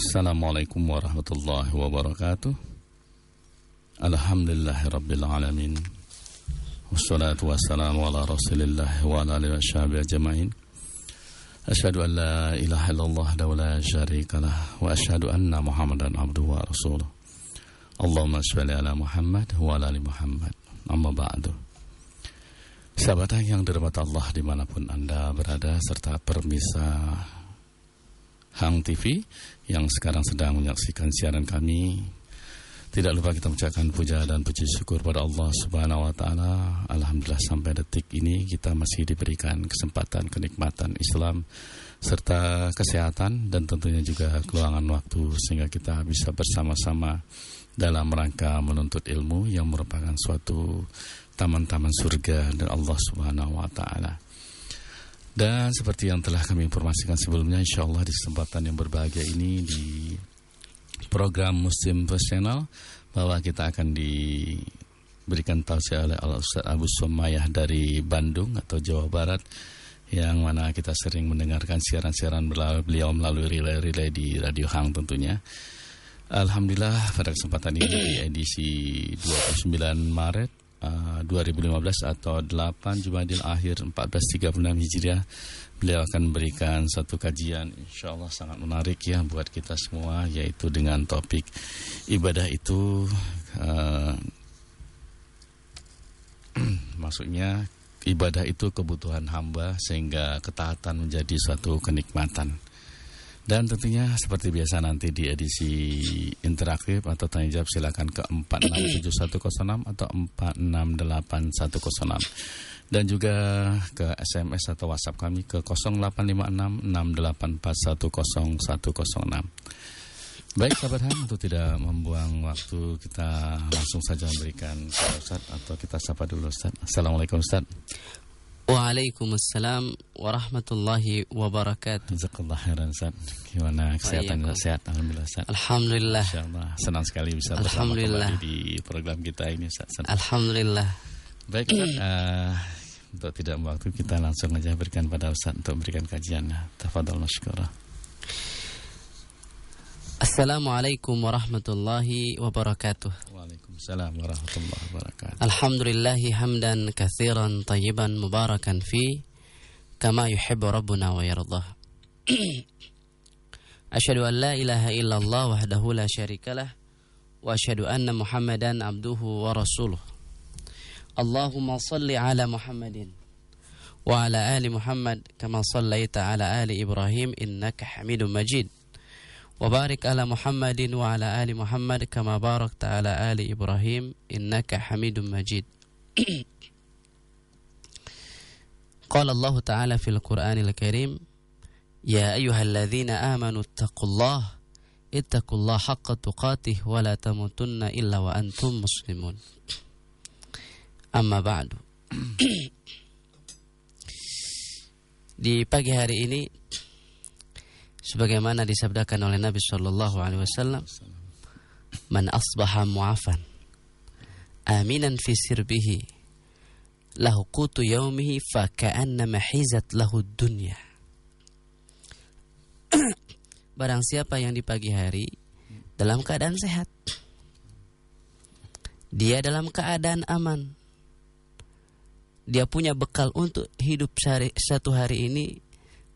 Assalamualaikum warahmatullahi wabarakatuh. Alhamdulillahirabbil alamin. Wassalatu wassalamu ala Rasulillah wa ala alihi washabihi ajmain. Asyhadu an la ilaha illallah wa la syarika lah wa asyhadu anna Muhammadan abduhu wa rasuluh. Allahumma shalli ala Muhammad wa ala ali Muhammad. Amma ba'du. Sahabat yang dirahmati Allah di mana pun Anda berada serta permisa Hang TV yang sekarang sedang menyaksikan siaran kami tidak lupa kita mengucapkan puja dan puji syukur pada Allah Subhanahu wa taala. Alhamdulillah sampai detik ini kita masih diberikan kesempatan kenikmatan Islam serta kesehatan dan tentunya juga keluangan waktu sehingga kita bisa bersama-sama dalam rangka menuntut ilmu yang merupakan suatu taman-taman surga dari Allah Subhanahu wa taala. Dan seperti yang telah kami informasikan sebelumnya, insya Allah di kesempatan yang berbahagia ini di program Muslim Profesional bahwa kita akan diberikan tausiah oleh Al Ustaz Abu Sumayah dari Bandung atau Jawa Barat yang mana kita sering mendengarkan siaran-siaran beliau melalui relay-relay di Radio Hang tentunya. Alhamdulillah pada kesempatan ini di edisi 29 Maret uh, 2015 atau 8 Jumadil Akhir 1436 Hijriah beliau akan memberikan satu kajian insya Allah sangat menarik ya buat kita semua yaitu dengan topik ibadah itu uh, maksudnya ibadah itu kebutuhan hamba sehingga ketaatan menjadi suatu kenikmatan dan tentunya seperti biasa nanti di edisi interaktif atau tanya jawab silakan ke 4670106 atau 468106 dan juga ke SMS atau WhatsApp kami ke 085668410106. Baik sahabat Han, untuk tidak membuang waktu kita langsung saja memberikan ke Ustaz atau kita sapa dulu Ustaz. Assalamualaikum Ustaz. Waalaikumsalam warahmatullahi wabarakatuh. Jazakallah khairan Ustaz. Gimana kesehatan Sehat Alhamdulillah Ustaz. Alhamdulillah. Insyaallah senang sekali bisa bersama kembali di program kita ini Ustaz. Alhamdulillah. Baik Ustaz, uh, untuk tidak waktu kita langsung aja berikan pada Ustaz untuk memberikan kajian. Tafadhol masykurah. Assalamualaikum warahmatullahi wabarakatuh. Waalaikumsalam warahmatullahi wabarakatuh. Alhamdulillahi hamdan kathiran tayyiban mubarakan fi kama yuhibbu rabbuna wa yardah. Asyhadu an la ilaha illallah wahdahu la syarikalah wa asyhadu anna Muhammadan abduhu wa rasuluh. Allahumma salli ala Muhammadin wa ala ali Muhammad kama sallaita ala ali Ibrahim innaka Hamidum Majid. وبارك على محمد وعلى آل محمد كما باركت على آل إبراهيم إنك حميد مجيد قال الله تعالى في القرآن الكريم يا أيها الذين آمنوا اتقوا الله اتقوا الله حق تقاته ولا تموتن إلا وأنتم مسلمون Amma ba'du. Di pagi hari ini sebagaimana disabdakan oleh Nabi sallallahu alaihi wasallam, "Man asbaha mu'afan aminan fi sirbihi lahu qutu yaumihi fa ka'annama hizat lahu dunya." Barang siapa yang di pagi hari dalam keadaan sehat, dia dalam keadaan aman, dia punya bekal untuk hidup sehari, satu hari ini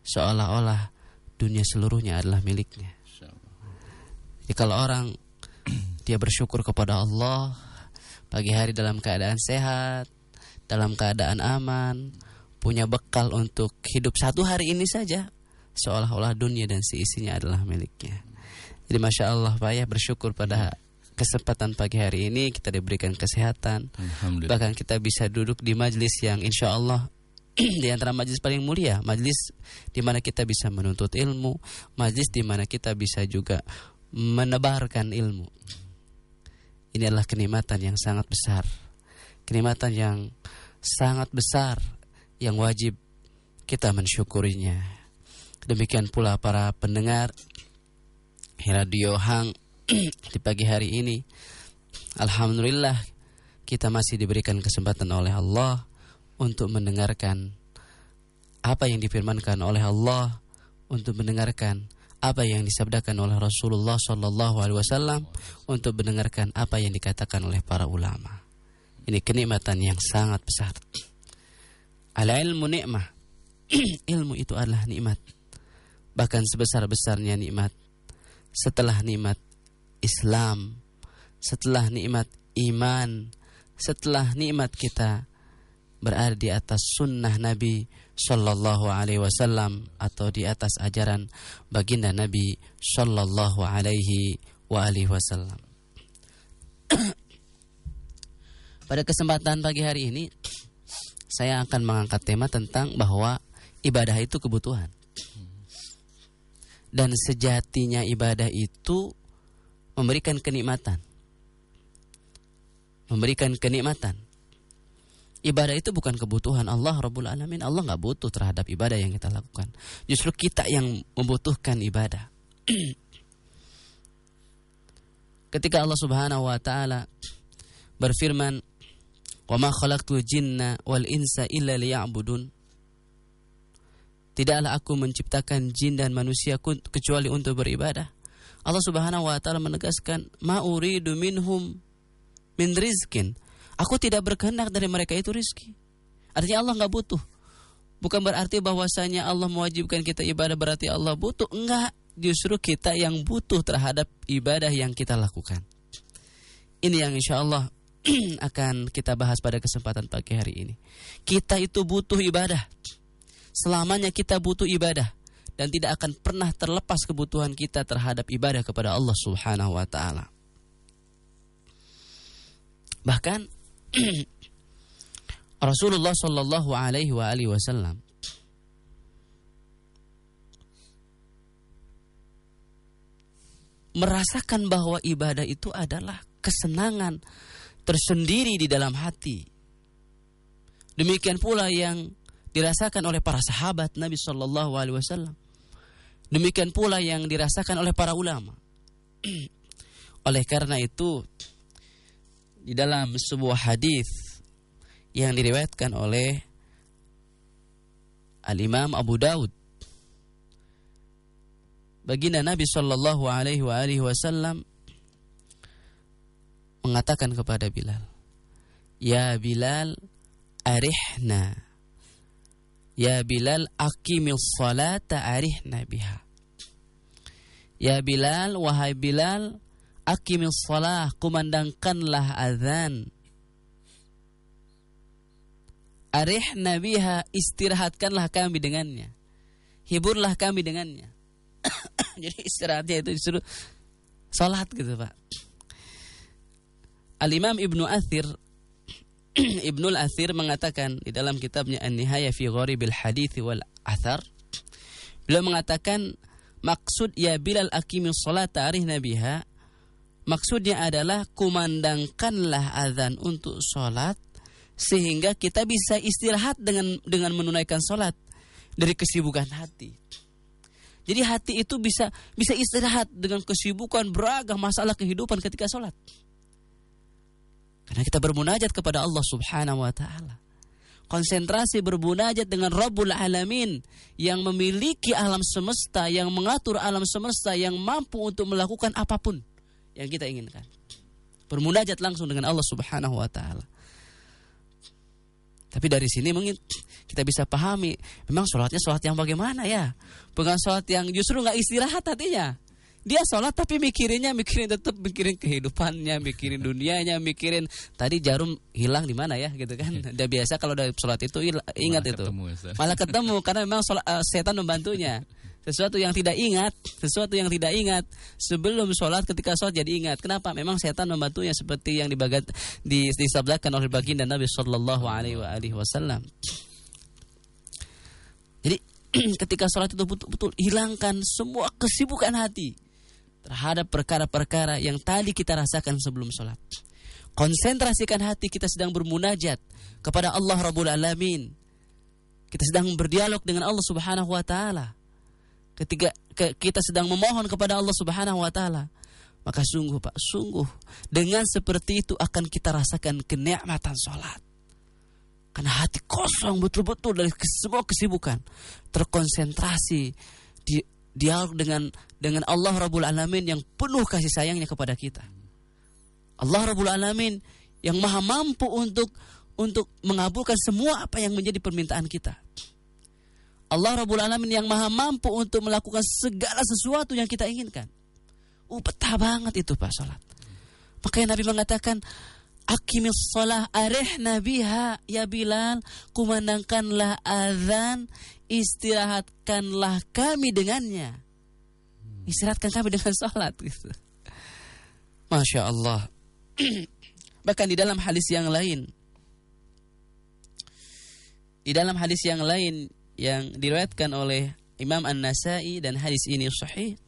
seolah-olah dunia seluruhnya adalah miliknya. Jadi kalau orang dia bersyukur kepada Allah pagi hari dalam keadaan sehat, dalam keadaan aman, punya bekal untuk hidup satu hari ini saja, seolah-olah dunia dan seisinya adalah miliknya. Jadi masya Allah Pak ya bersyukur pada kesempatan pagi hari ini kita diberikan kesehatan. Bahkan kita bisa duduk di majelis yang insya Allah di antara majelis paling mulia, majelis di mana kita bisa menuntut ilmu, majelis di mana kita bisa juga menebarkan ilmu. Ini adalah kenikmatan yang sangat besar. Kenikmatan yang sangat besar yang wajib kita mensyukurinya. Demikian pula para pendengar Radio Hang di pagi hari ini Alhamdulillah kita masih diberikan kesempatan oleh Allah untuk mendengarkan apa yang difirmankan oleh Allah untuk mendengarkan apa yang disabdakan oleh Rasulullah Shallallahu Alaihi Wasallam untuk mendengarkan apa yang dikatakan oleh para ulama. Ini kenikmatan yang sangat besar. Al ilmu nikmah. ilmu itu adalah nikmat. Bahkan sebesar-besarnya nikmat. Setelah nikmat Islam, setelah nikmat iman, setelah nikmat kita berada di atas sunnah Nabi Sallallahu Alaihi Wasallam atau di atas ajaran baginda Nabi Sallallahu Alaihi Wasallam. Pada kesempatan pagi hari ini saya akan mengangkat tema tentang bahwa ibadah itu kebutuhan. Dan sejatinya ibadah itu memberikan kenikmatan. Memberikan kenikmatan. Ibadah itu bukan kebutuhan Allah Rabbul Alamin. Allah nggak butuh terhadap ibadah yang kita lakukan. Justru kita yang membutuhkan ibadah. Ketika Allah Subhanahu wa taala berfirman Wa ma khalaqtul jinna wal insa illa liya'budun. Tidaklah aku menciptakan jin dan manusia kecuali untuk beribadah. Allah Subhanahu wa taala menegaskan, "Ma uridu minhum min rizkin." Aku tidak berkehendak dari mereka itu rizki. Artinya Allah nggak butuh. Bukan berarti bahwasanya Allah mewajibkan kita ibadah berarti Allah butuh. Enggak, justru kita yang butuh terhadap ibadah yang kita lakukan. Ini yang insya Allah akan kita bahas pada kesempatan pagi hari ini. Kita itu butuh ibadah. Selamanya kita butuh ibadah dan tidak akan pernah terlepas kebutuhan kita terhadap ibadah kepada Allah Subhanahu wa taala. Bahkan Rasulullah Shallallahu alaihi wasallam merasakan bahwa ibadah itu adalah kesenangan tersendiri di dalam hati. Demikian pula yang dirasakan oleh para sahabat Nabi Shallallahu Alaihi Wasallam. Demikian pula yang dirasakan oleh para ulama. oleh karena itu, di dalam sebuah hadis yang diriwayatkan oleh Al Imam Abu Daud, baginda Nabi Shallallahu Alaihi Wasallam mengatakan kepada Bilal, "Ya Bilal, arihna." Ya Bilal, aqimil salata arihna biha. Ya Bilal, wahai Bilal, aqimil salah, kumandangkanlah azan. Arihna biha, istirahatkanlah kami dengannya. Hiburlah kami dengannya. Jadi istirahatnya itu disuruh salat gitu, Pak. Al-Imam Ibnu Athir Ibnu Al-Athir mengatakan di dalam kitabnya An-Nihaya fi Gharibil Hadits wal Athar beliau mengatakan maksud ya Bilal aqimi salata arihna biha maksudnya adalah kumandangkanlah azan untuk salat sehingga kita bisa istirahat dengan dengan menunaikan salat dari kesibukan hati. Jadi hati itu bisa bisa istirahat dengan kesibukan beragam masalah kehidupan ketika salat. Karena kita bermunajat kepada Allah Subhanahu wa taala. Konsentrasi bermunajat dengan Rabbul Alamin yang memiliki alam semesta, yang mengatur alam semesta, yang mampu untuk melakukan apa pun yang kita inginkan. Bermunajat langsung dengan Allah Subhanahu wa taala. Tapi dari sini mungkin kita bisa pahami, memang sholatnya sholat yang bagaimana ya? Bukan sholat yang justru nggak istirahat hatinya dia sholat tapi mikirinnya mikirin tetap mikirin kehidupannya mikirin dunianya mikirin tadi jarum hilang di mana ya gitu kan udah biasa kalau udah sholat itu ingat malah itu ketemu, malah ketemu karena memang sholat, uh, setan membantunya sesuatu yang tidak ingat sesuatu yang tidak ingat sebelum sholat ketika sholat jadi ingat kenapa memang setan membantunya seperti yang dibagat di, disabdakan oleh baginda Nabi Shallallahu Alaihi Wasallam jadi ketika sholat itu betul-betul hilangkan semua kesibukan hati terhadap perkara-perkara yang tadi kita rasakan sebelum sholat. Konsentrasikan hati kita sedang bermunajat kepada Allah Rabbul Alamin. Kita sedang berdialog dengan Allah Subhanahu wa taala. Ketika ke, kita sedang memohon kepada Allah Subhanahu wa taala, maka sungguh Pak, sungguh dengan seperti itu akan kita rasakan kenikmatan sholat. Karena hati kosong betul-betul dari semua kesibukan, terkonsentrasi di dialog dengan dengan Allah Rabbul Alamin yang penuh kasih sayangnya kepada kita. Allah Rabbul Alamin yang maha mampu untuk untuk mengabulkan semua apa yang menjadi permintaan kita. Allah Rabbul Alamin yang maha mampu untuk melakukan segala sesuatu yang kita inginkan. Uh, betah banget itu Pak salat. Makanya Nabi mengatakan, Akimis salah areh nabiha ya Bilal kumandangkanlah azan istirahatkanlah kami dengannya istirahatkan kami dengan salat gitu Masya Allah bahkan di dalam hadis yang lain di dalam hadis yang lain yang diriwayatkan oleh Imam An-Nasai dan hadis ini sahih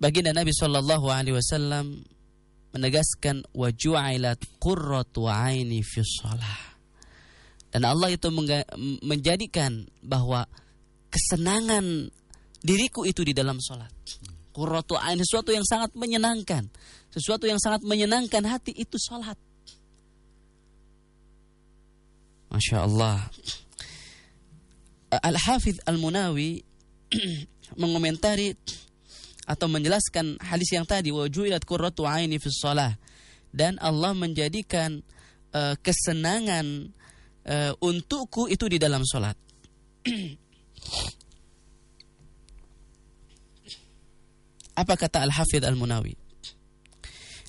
baginda Nabi Shallallahu Alaihi Wasallam menegaskan wajuailat qurratu aini fi shalah. Dan Allah itu menjadikan bahwa kesenangan diriku itu di dalam salat. Qurratu aini sesuatu yang sangat menyenangkan, sesuatu yang sangat menyenangkan hati itu salat. Masya Allah. Al-Hafidh Al-Munawi mengomentari atau menjelaskan hadis yang tadi wajulat qurratu aini fi shalah dan Allah menjadikan uh, kesenangan uh, untukku itu di dalam salat. Apa kata Al-Hafidh Al-Munawi?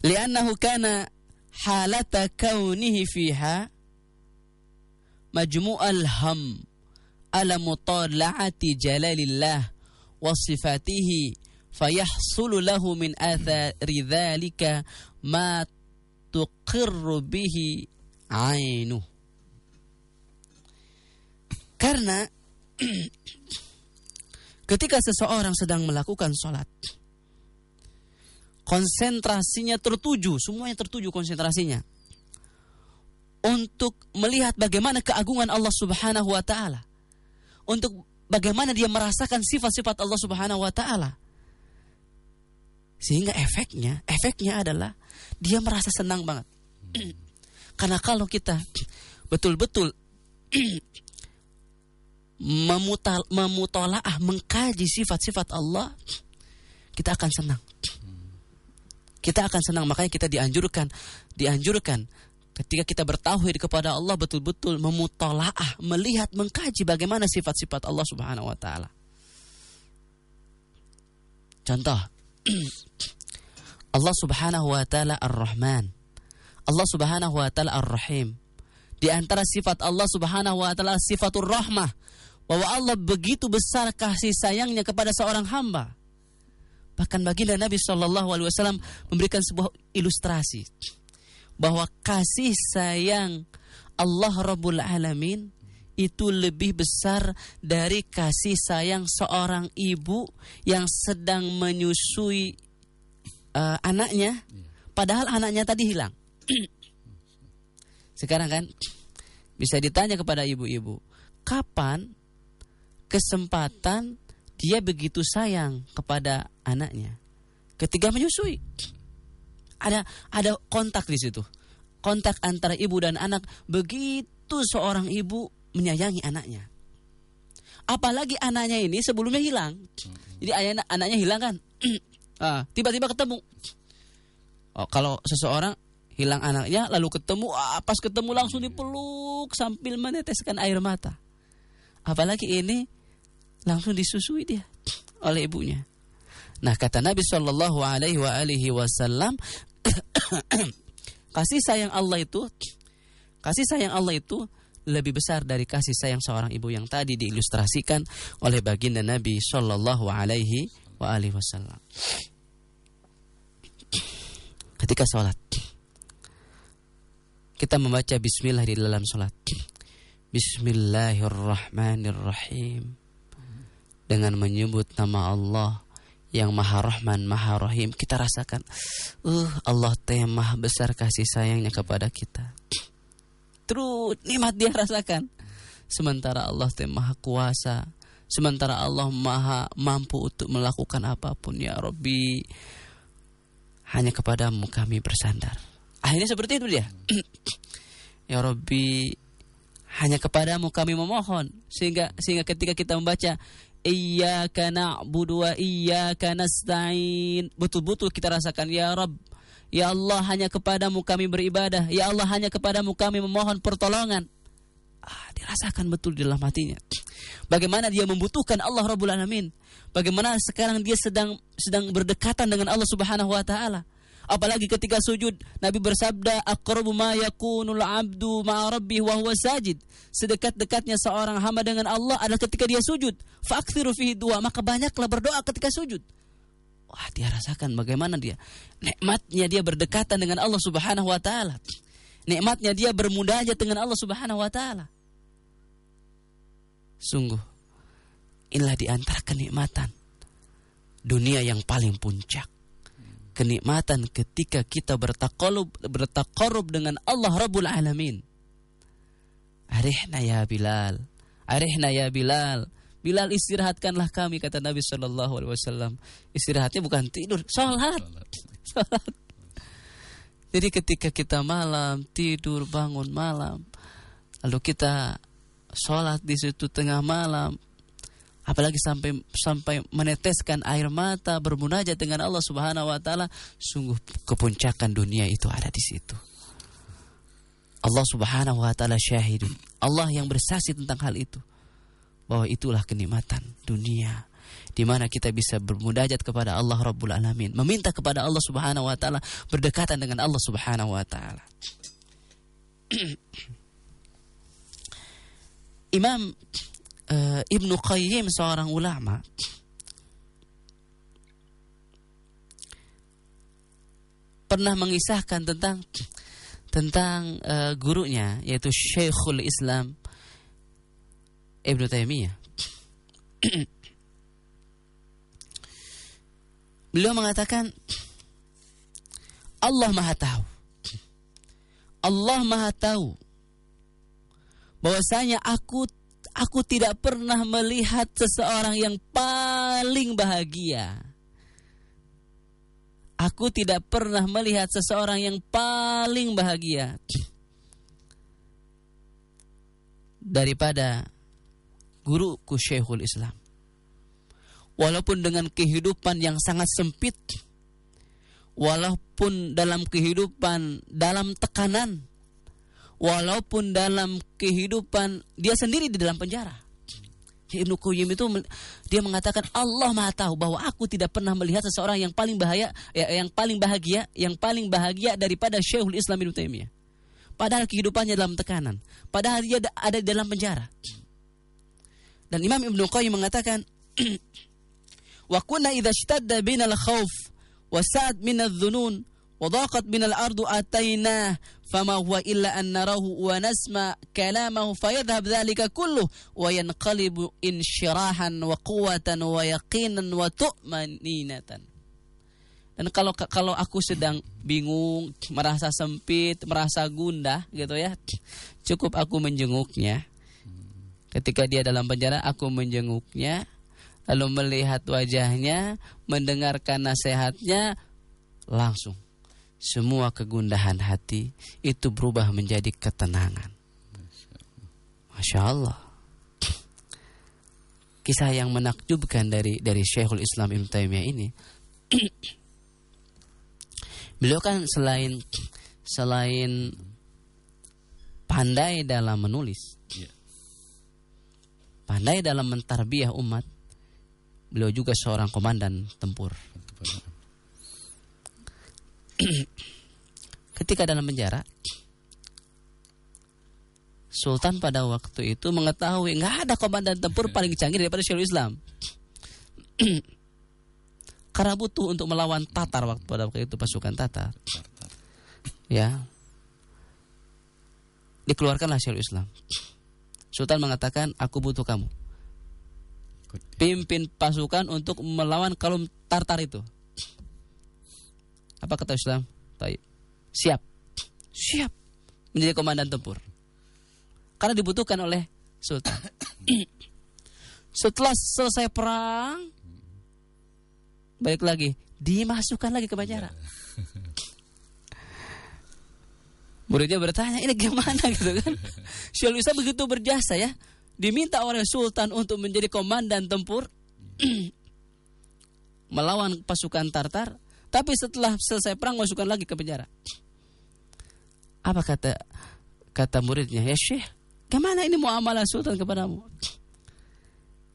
Li'annahu kana halata kaunihi fiha majmu'al ham ala mutala'ati jalalillah wa sifatihi fayahsulu lahu min athari dzalika ma tuqirru bihi ainu karena ketika seseorang sedang melakukan sholat konsentrasinya tertuju semuanya tertuju konsentrasinya untuk melihat bagaimana keagungan Allah Subhanahu wa taala untuk bagaimana dia merasakan sifat-sifat Allah Subhanahu wa taala sehingga efeknya, efeknya adalah dia merasa senang banget. Karena kalau kita betul-betul memutal, memutolaah, mengkaji sifat-sifat Allah, kita akan senang. Kita akan senang, makanya kita dianjurkan, dianjurkan ketika kita bertauhid kepada Allah betul-betul memutolaah, melihat, mengkaji bagaimana sifat-sifat Allah Subhanahu wa taala. Contoh, Allah Subhanahu wa taala Ar-Rahman. Allah Subhanahu wa taala Ar-Rahim. Di antara sifat Allah Subhanahu wa taala sifatur rahmah bahwa Allah begitu besar kasih sayangnya kepada seorang hamba. Bahkan baginda Nabi Shallallahu alaihi wasallam memberikan sebuah ilustrasi bahwa kasih sayang Allah Rabbul Alamin itu lebih besar dari kasih sayang seorang ibu yang sedang menyusui uh, anaknya, padahal anaknya tadi hilang. Sekarang kan bisa ditanya kepada ibu-ibu, kapan kesempatan dia begitu sayang kepada anaknya? Ketika menyusui. Ada ada kontak di situ. Kontak antara ibu dan anak begitu seorang ibu menyayangi anaknya. Apalagi anaknya ini sebelumnya hilang. Jadi ayah anaknya hilang kan. ah, tiba-tiba ketemu. Oh, kalau seseorang hilang anaknya lalu ketemu, ah, pas ketemu langsung dipeluk sambil meneteskan air mata. Apalagi ini langsung disusui dia oleh ibunya. Nah kata Nabi Shallallahu Alaihi Wasallam kasih sayang Allah itu kasih sayang Allah itu lebih besar dari kasih sayang seorang ibu yang tadi diilustrasikan oleh baginda Nabi Shallallahu Alaihi Wasallam. Ketika sholat, kita membaca Bismillah di dalam sholat. Bismillahirrahmanirrahim. Dengan menyebut nama Allah yang maha rahman, maha rahim. Kita rasakan, uh, Allah temah besar kasih sayangnya kepada kita terus nikmat dia rasakan. Sementara Allah teh maha kuasa. Sementara Allah maha mampu untuk melakukan apa pun ya Robbi. Hanya kepadamu kami bersandar. Akhirnya seperti itu dia. ya Robbi, hanya kepadamu kami memohon. Sehingga sehingga ketika kita membaca Iyyaka na'budu wa iyyaka nasta'in. Betul-betul kita rasakan ya Rabb. Ya Allah hanya kepadamu kami beribadah. Ya Allah hanya kepadamu kami memohon pertolongan. Ah, dirasakan betul di dalam hatinya. Bagaimana dia membutuhkan Allah Rabbul Alamin. Bagaimana sekarang dia sedang sedang berdekatan dengan Allah Subhanahu wa taala. Apalagi ketika sujud, Nabi bersabda, "Aqrabu ma yakunul 'abdu ma'a rabbih wa huwa sajid." Sedekat-dekatnya seorang hamba dengan Allah adalah ketika dia sujud. Fa'kthiru fihi dua, maka banyaklah berdoa ketika sujud. Wah, dia rasakan bagaimana dia nikmatnya dia berdekatan dengan Allah Subhanahu wa taala. Nikmatnya dia bermudahnya dengan Allah Subhanahu wa taala. Sungguh inilah di antara kenikmatan dunia yang paling puncak kenikmatan ketika kita bertakolub bertakorub dengan Allah Rabbul Alamin. Arihna ya Bilal, arihna ya Bilal. Bilal istirahatkanlah kami kata Nabi Shallallahu Alaihi Wasallam. Istirahatnya bukan tidur, sholat. sholat. Jadi ketika kita malam tidur bangun malam, lalu kita sholat di situ tengah malam, apalagi sampai sampai meneteskan air mata bermunajat dengan Allah Subhanahu wa taala sungguh kepuncakan dunia itu ada di situ. Allah Subhanahu wa taala syahidun Allah yang bersaksi tentang hal itu. Bahwa itulah kenikmatan dunia di mana kita bisa bermunajat kepada Allah Rabbul Alamin meminta kepada Allah Subhanahu wa taala berdekatan dengan Allah Subhanahu wa taala. Imam uh, Ibnu Qayyim seorang ulama pernah mengisahkan tentang tentang uh, gurunya yaitu Syekhul Islam Ibnu Taimiyah. Beliau mengatakan Allah Maha tahu. Allah Maha tahu bahwasanya aku Aku tidak pernah melihat seseorang yang paling bahagia. Aku tidak pernah melihat seseorang yang paling bahagia daripada guruku Syekhul Islam. Walaupun dengan kehidupan yang sangat sempit, walaupun dalam kehidupan dalam tekanan, walaupun dalam kehidupan dia sendiri di dalam penjara. Ibnu Qayyim itu dia mengatakan Allah Maha tahu bahwa aku tidak pernah melihat seseorang yang paling bahaya ya, yang paling bahagia, yang paling bahagia daripada Syekhul Islam Ibnu Taimiyah. Padahal kehidupannya dalam tekanan, padahal dia ada di dalam penjara. Dan Imam Ibnu Qayyim mengatakan wa kunna idza ishtadda bina al-khauf wa sa'ad min adh-dhunun وضاقت من الأرض أتيناه فما هو إلا أن نراه ونسمع كلامه فيذهب ذلك كله وينقلب انشراحا وقوة ويقينا وتؤمنينة dan kalau kalau aku sedang bingung, merasa sempit, merasa gundah gitu ya, cukup aku menjenguknya. Ketika dia dalam penjara, aku menjenguknya, lalu melihat wajahnya, mendengarkan nasihatnya, langsung semua kegundahan hati itu berubah menjadi ketenangan. Masya Allah. Kisah yang menakjubkan dari dari Syekhul Islam Ibn Taimiyah ini. beliau kan selain selain pandai dalam menulis, iya. pandai dalam mentarbiah umat, beliau juga seorang komandan tempur. ketika dalam penjara Sultan pada waktu itu mengetahui nggak ada komandan tempur paling canggih daripada Syekhul Islam. Karena butuh untuk melawan Tatar waktu pada waktu itu pasukan Tatar. Ya. Dikeluarkanlah Syekhul Islam. Sultan mengatakan, "Aku butuh kamu." Pimpin pasukan untuk melawan kaum Tartar itu. Apa kata Islam? Baik. Siap. Siap menjadi komandan tempur. Karena dibutuhkan oleh sultan. Setelah selesai perang, balik lagi, dimasukkan lagi ke penjara. Muridnya bertanya, ini gimana gitu kan? Syaikhul Islam begitu berjasa ya. Diminta oleh sultan untuk menjadi komandan tempur, melawan pasukan Tartar, tapi setelah selesai perang masukkan lagi ke penjara. Apa kata kata muridnya? Ya Syekh, ke mana ini muamalah Sultan kepadamu?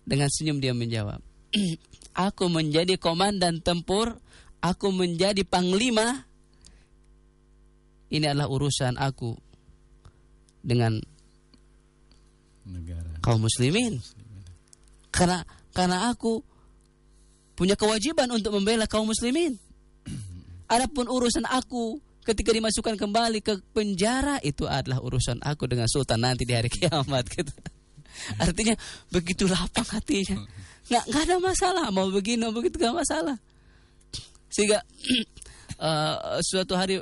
Dengan senyum dia menjawab, aku menjadi komandan tempur, aku menjadi panglima. Ini adalah urusan aku dengan negara kaum muslimin. Karena karena aku punya kewajiban untuk membela kaum muslimin. Adapun urusan aku ketika dimasukkan kembali ke penjara itu adalah urusan aku dengan sultan nanti di hari kiamat gitu. Artinya begitu lapang hatinya. Nggak, nggak ada masalah mau begini mau begitu nggak masalah. Sehingga uh, suatu hari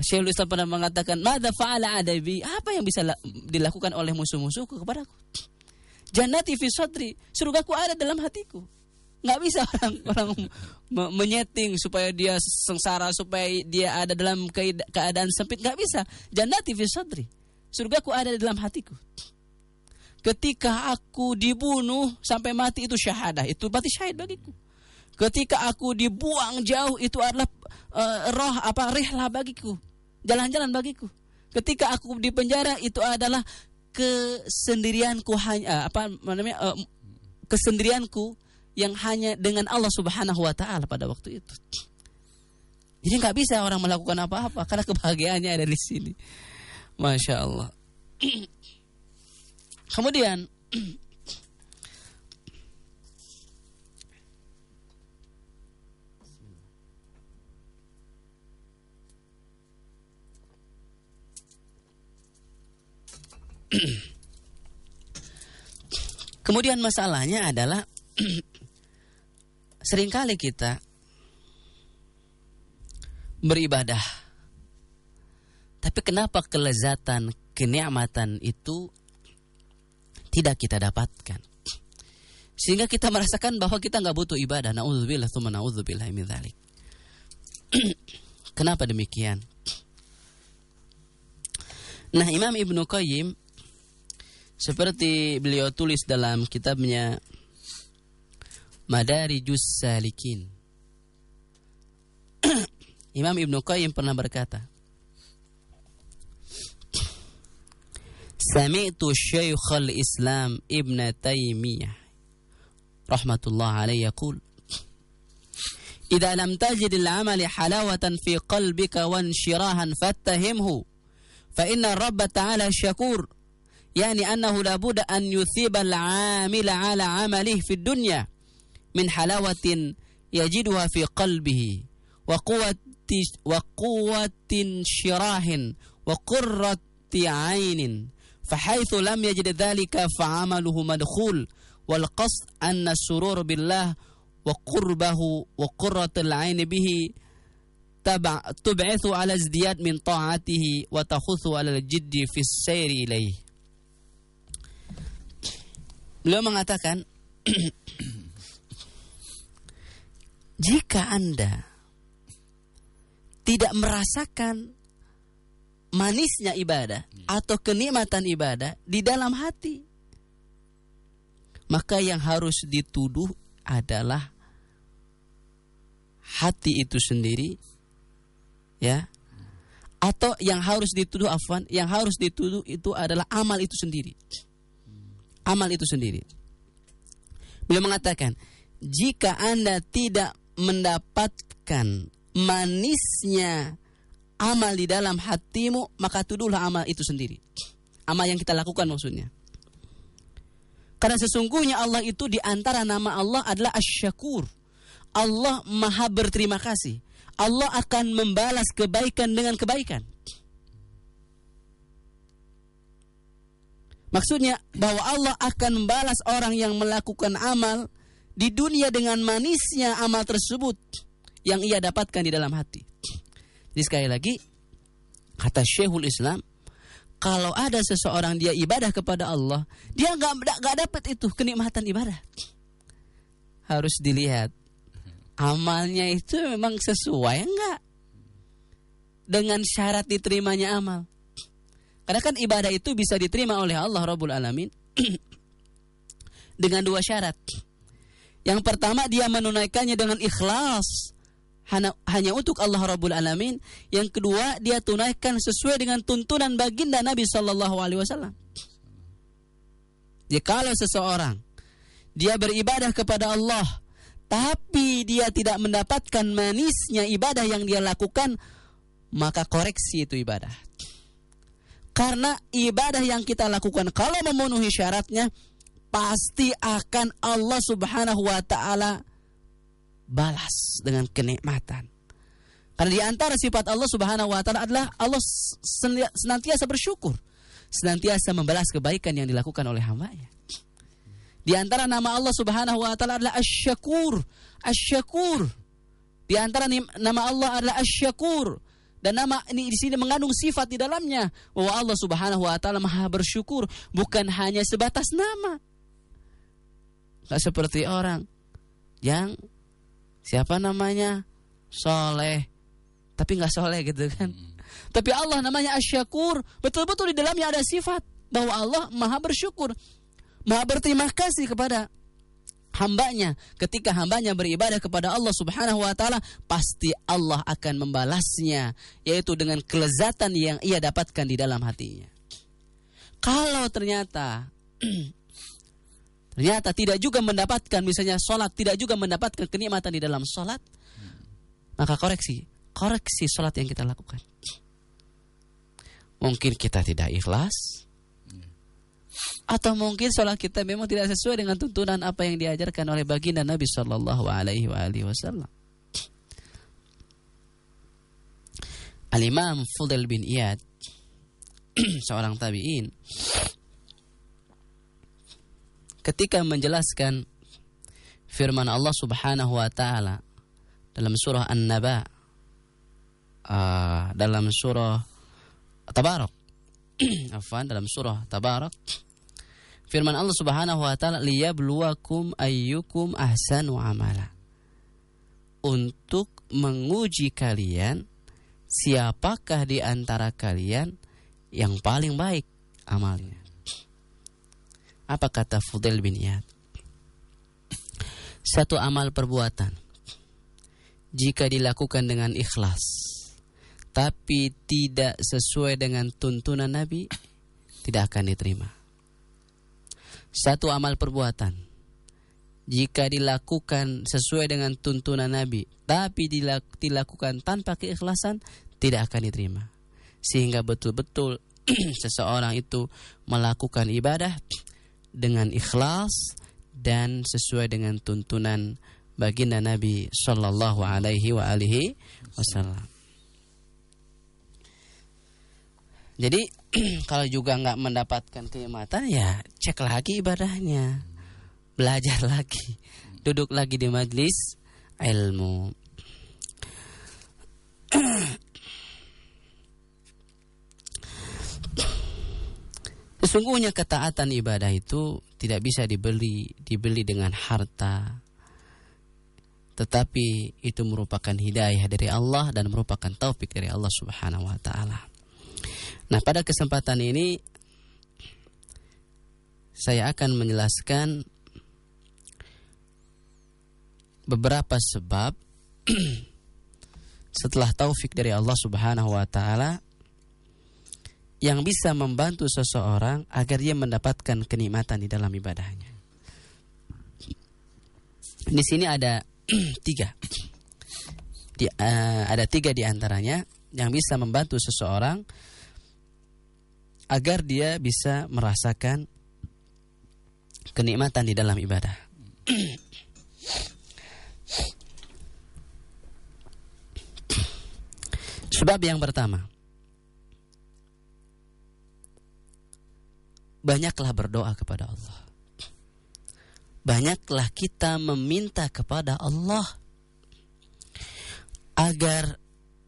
Syekhul Islam pernah mengatakan, "Mada fa'ala adabi?" Apa yang bisa dilakukan oleh musuh-musuhku kepadaku? Jannati fi sadri, surgaku ada dalam hatiku. Nggak bisa orang orang menyeting supaya dia sengsara supaya dia ada dalam keadaan sempit nggak bisa. Jannati fi sadri. Surgaku ada dalam hatiku. Ketika aku dibunuh sampai mati itu syahadah, itu berarti syahid bagiku. Ketika aku dibuang jauh itu adalah uh, roh apa rihlah bagiku, jalan-jalan bagiku. Ketika aku di penjara itu adalah kesendirianku hanya apa namanya uh, kesendirianku yang hanya dengan Allah Subhanahu wa taala pada waktu itu. Jadi nggak bisa orang melakukan apa-apa karena kebahagiaannya ada di sini. Masya Allah. Kemudian Kemudian masalahnya adalah sering kali kita beribadah. Tapi kenapa kelezatan, kenikmatan itu tidak kita dapatkan? Sehingga kita merasakan bahwa kita nggak butuh ibadah. Nauzubillah, tsumma nauzubillah min dzalik. Kenapa demikian? Nah, Imam Ibnu Qayyim seperti beliau tulis dalam kitabnya Madarijus Salikin. Imam Ibnu Qayyim pernah berkata, Sami'tu Syekhul Islam Ibn Taymiyah rahmatullah alaihi yaqul إذا لم تجد العمل حلاوة في قلبك وانشراها فاتهمه فإن الرب تعالى شكور يعني أنه لابد أن يثيب العامل على عمله في الدنيا min halawatin yajiduha fi qalbihi wa quwwati wa quwwatin syirahin wa qurrati ainin fahaitsu lam yajid dhalika fa'amaluhu madkhul wal qasd anna surur billah wa qurbahu wa qurratul aini bihi tub'ithu ala izdiyad min ta'atihi wa takhuthu ala jiddi fi sayri Beliau mengatakan jika Anda tidak merasakan manisnya ibadah atau kenikmatan ibadah di dalam hati, maka yang harus dituduh adalah hati itu sendiri, ya, atau yang harus dituduh afwan, yang harus dituduh itu adalah amal itu sendiri. Amal itu sendiri. Beliau mengatakan, jika Anda tidak mendapatkan manisnya amal di dalam hatimu, maka tuduhlah amal itu sendiri. Amal yang kita lakukan maksudnya. Karena sesungguhnya Allah itu di antara nama Allah adalah Asyakur. Allah maha berterima kasih. Allah akan membalas kebaikan dengan kebaikan. Maksudnya bahwa Allah akan membalas orang yang melakukan amal di dunia dengan manisnya amal tersebut yang ia dapatkan di dalam hati. Jadi sekali lagi kata Syekhul Islam, kalau ada seseorang dia ibadah kepada Allah, dia nggak nggak dapat itu kenikmatan ibadah. Harus dilihat amalnya itu memang sesuai enggak dengan syarat diterimanya amal. Karena kan ibadah itu bisa diterima oleh Allah Rabbul Alamin dengan dua syarat. Yang pertama dia menunaikannya dengan ikhlas hanya, untuk Allah Rabbul Alamin. Yang kedua dia tunaikan sesuai dengan tuntunan baginda Nabi Shallallahu Alaihi Wasallam. Jadi kalau seseorang dia beribadah kepada Allah, tapi dia tidak mendapatkan manisnya ibadah yang dia lakukan, maka koreksi itu ibadah. Karena ibadah yang kita lakukan kalau memenuhi syaratnya pasti akan Allah Subhanahu wa taala balas dengan kenikmatan. Karena di antara sifat Allah Subhanahu wa taala adalah Allah senantiasa bersyukur, senantiasa membalas kebaikan yang dilakukan oleh hambanya. Di antara nama Allah Subhanahu wa taala adalah Asy-Syakur. Asy-Syakur. Di antara nama Allah adalah Asy-Syakur dan nama ini di sini mengandung sifat di dalamnya bahwa Allah Subhanahu wa taala Maha bersyukur bukan hanya sebatas nama. Tidak seperti orang. Yang siapa namanya? Soleh. Tapi nggak soleh gitu kan. Hmm. Tapi Allah namanya Asyakur betul-betul di dalamnya ada sifat. Bahwa Allah Maha bersyukur, Maha berterima kasih kepada hambanya. Ketika hambanya beribadah kepada Allah Subhanahu wa taala pasti Allah akan membalasnya. Yaitu dengan kelezatan yang ia dapatkan di dalam hatinya. Kalau ternyata ternyata tidak juga mendapatkan misalnya sholat tidak juga mendapatkan kenikmatan di dalam sholat maka koreksi koreksi sholat yang kita lakukan mungkin kita tidak ikhlas atau mungkin sholat kita memang tidak sesuai dengan tuntunan apa yang diajarkan oleh baginda Nabi Shallallahu Alaihi Wasallam. Al Imam Fudel bin Iyad seorang tabiin ketika menjelaskan firman Allah Subhanahu wa taala dalam surah An-Naba uh, dalam surah Tabarak afwan dalam surah Tabarak Firman Allah Subhanahu wa taala liyabluwakum ayyukum ahsanu amala. Untuk menguji kalian siapakah di antara kalian yang paling baik amalnya. Apa kata Fudel bin Iyad? Satu amal perbuatan. Jika dilakukan dengan ikhlas tapi tidak sesuai dengan tuntunan Nabi tidak akan diterima. Satu amal perbuatan. Jika dilakukan sesuai dengan tuntunan Nabi tapi dilakukan tanpa keikhlasan tidak akan diterima. Sehingga betul-betul seseorang itu melakukan ibadah dengan ikhlas dan sesuai dengan tuntunan baginda Nabi Shallallahu Alaihi Wasallam. Jadi kalau juga nggak mendapatkan kenikmatan ya cek lagi ibadahnya, belajar lagi, duduk lagi di majlis ilmu. Sesungguhnya ketaatan ibadah itu tidak bisa dibeli dibeli dengan harta. Tetapi itu merupakan hidayah dari Allah dan merupakan taufik dari Allah Subhanahu wa taala. Nah, pada kesempatan ini saya akan menjelaskan beberapa sebab setelah taufik dari Allah Subhanahu wa taala yang bisa membantu seseorang agar dia mendapatkan kenikmatan di dalam ibadahnya. Di sini ada tiga, di, uh, ada tiga di antaranya yang bisa membantu seseorang agar dia bisa merasakan kenikmatan di dalam ibadah. Sebab yang pertama, banyaklah berdoa kepada Allah. Banyaklah kita meminta kepada Allah agar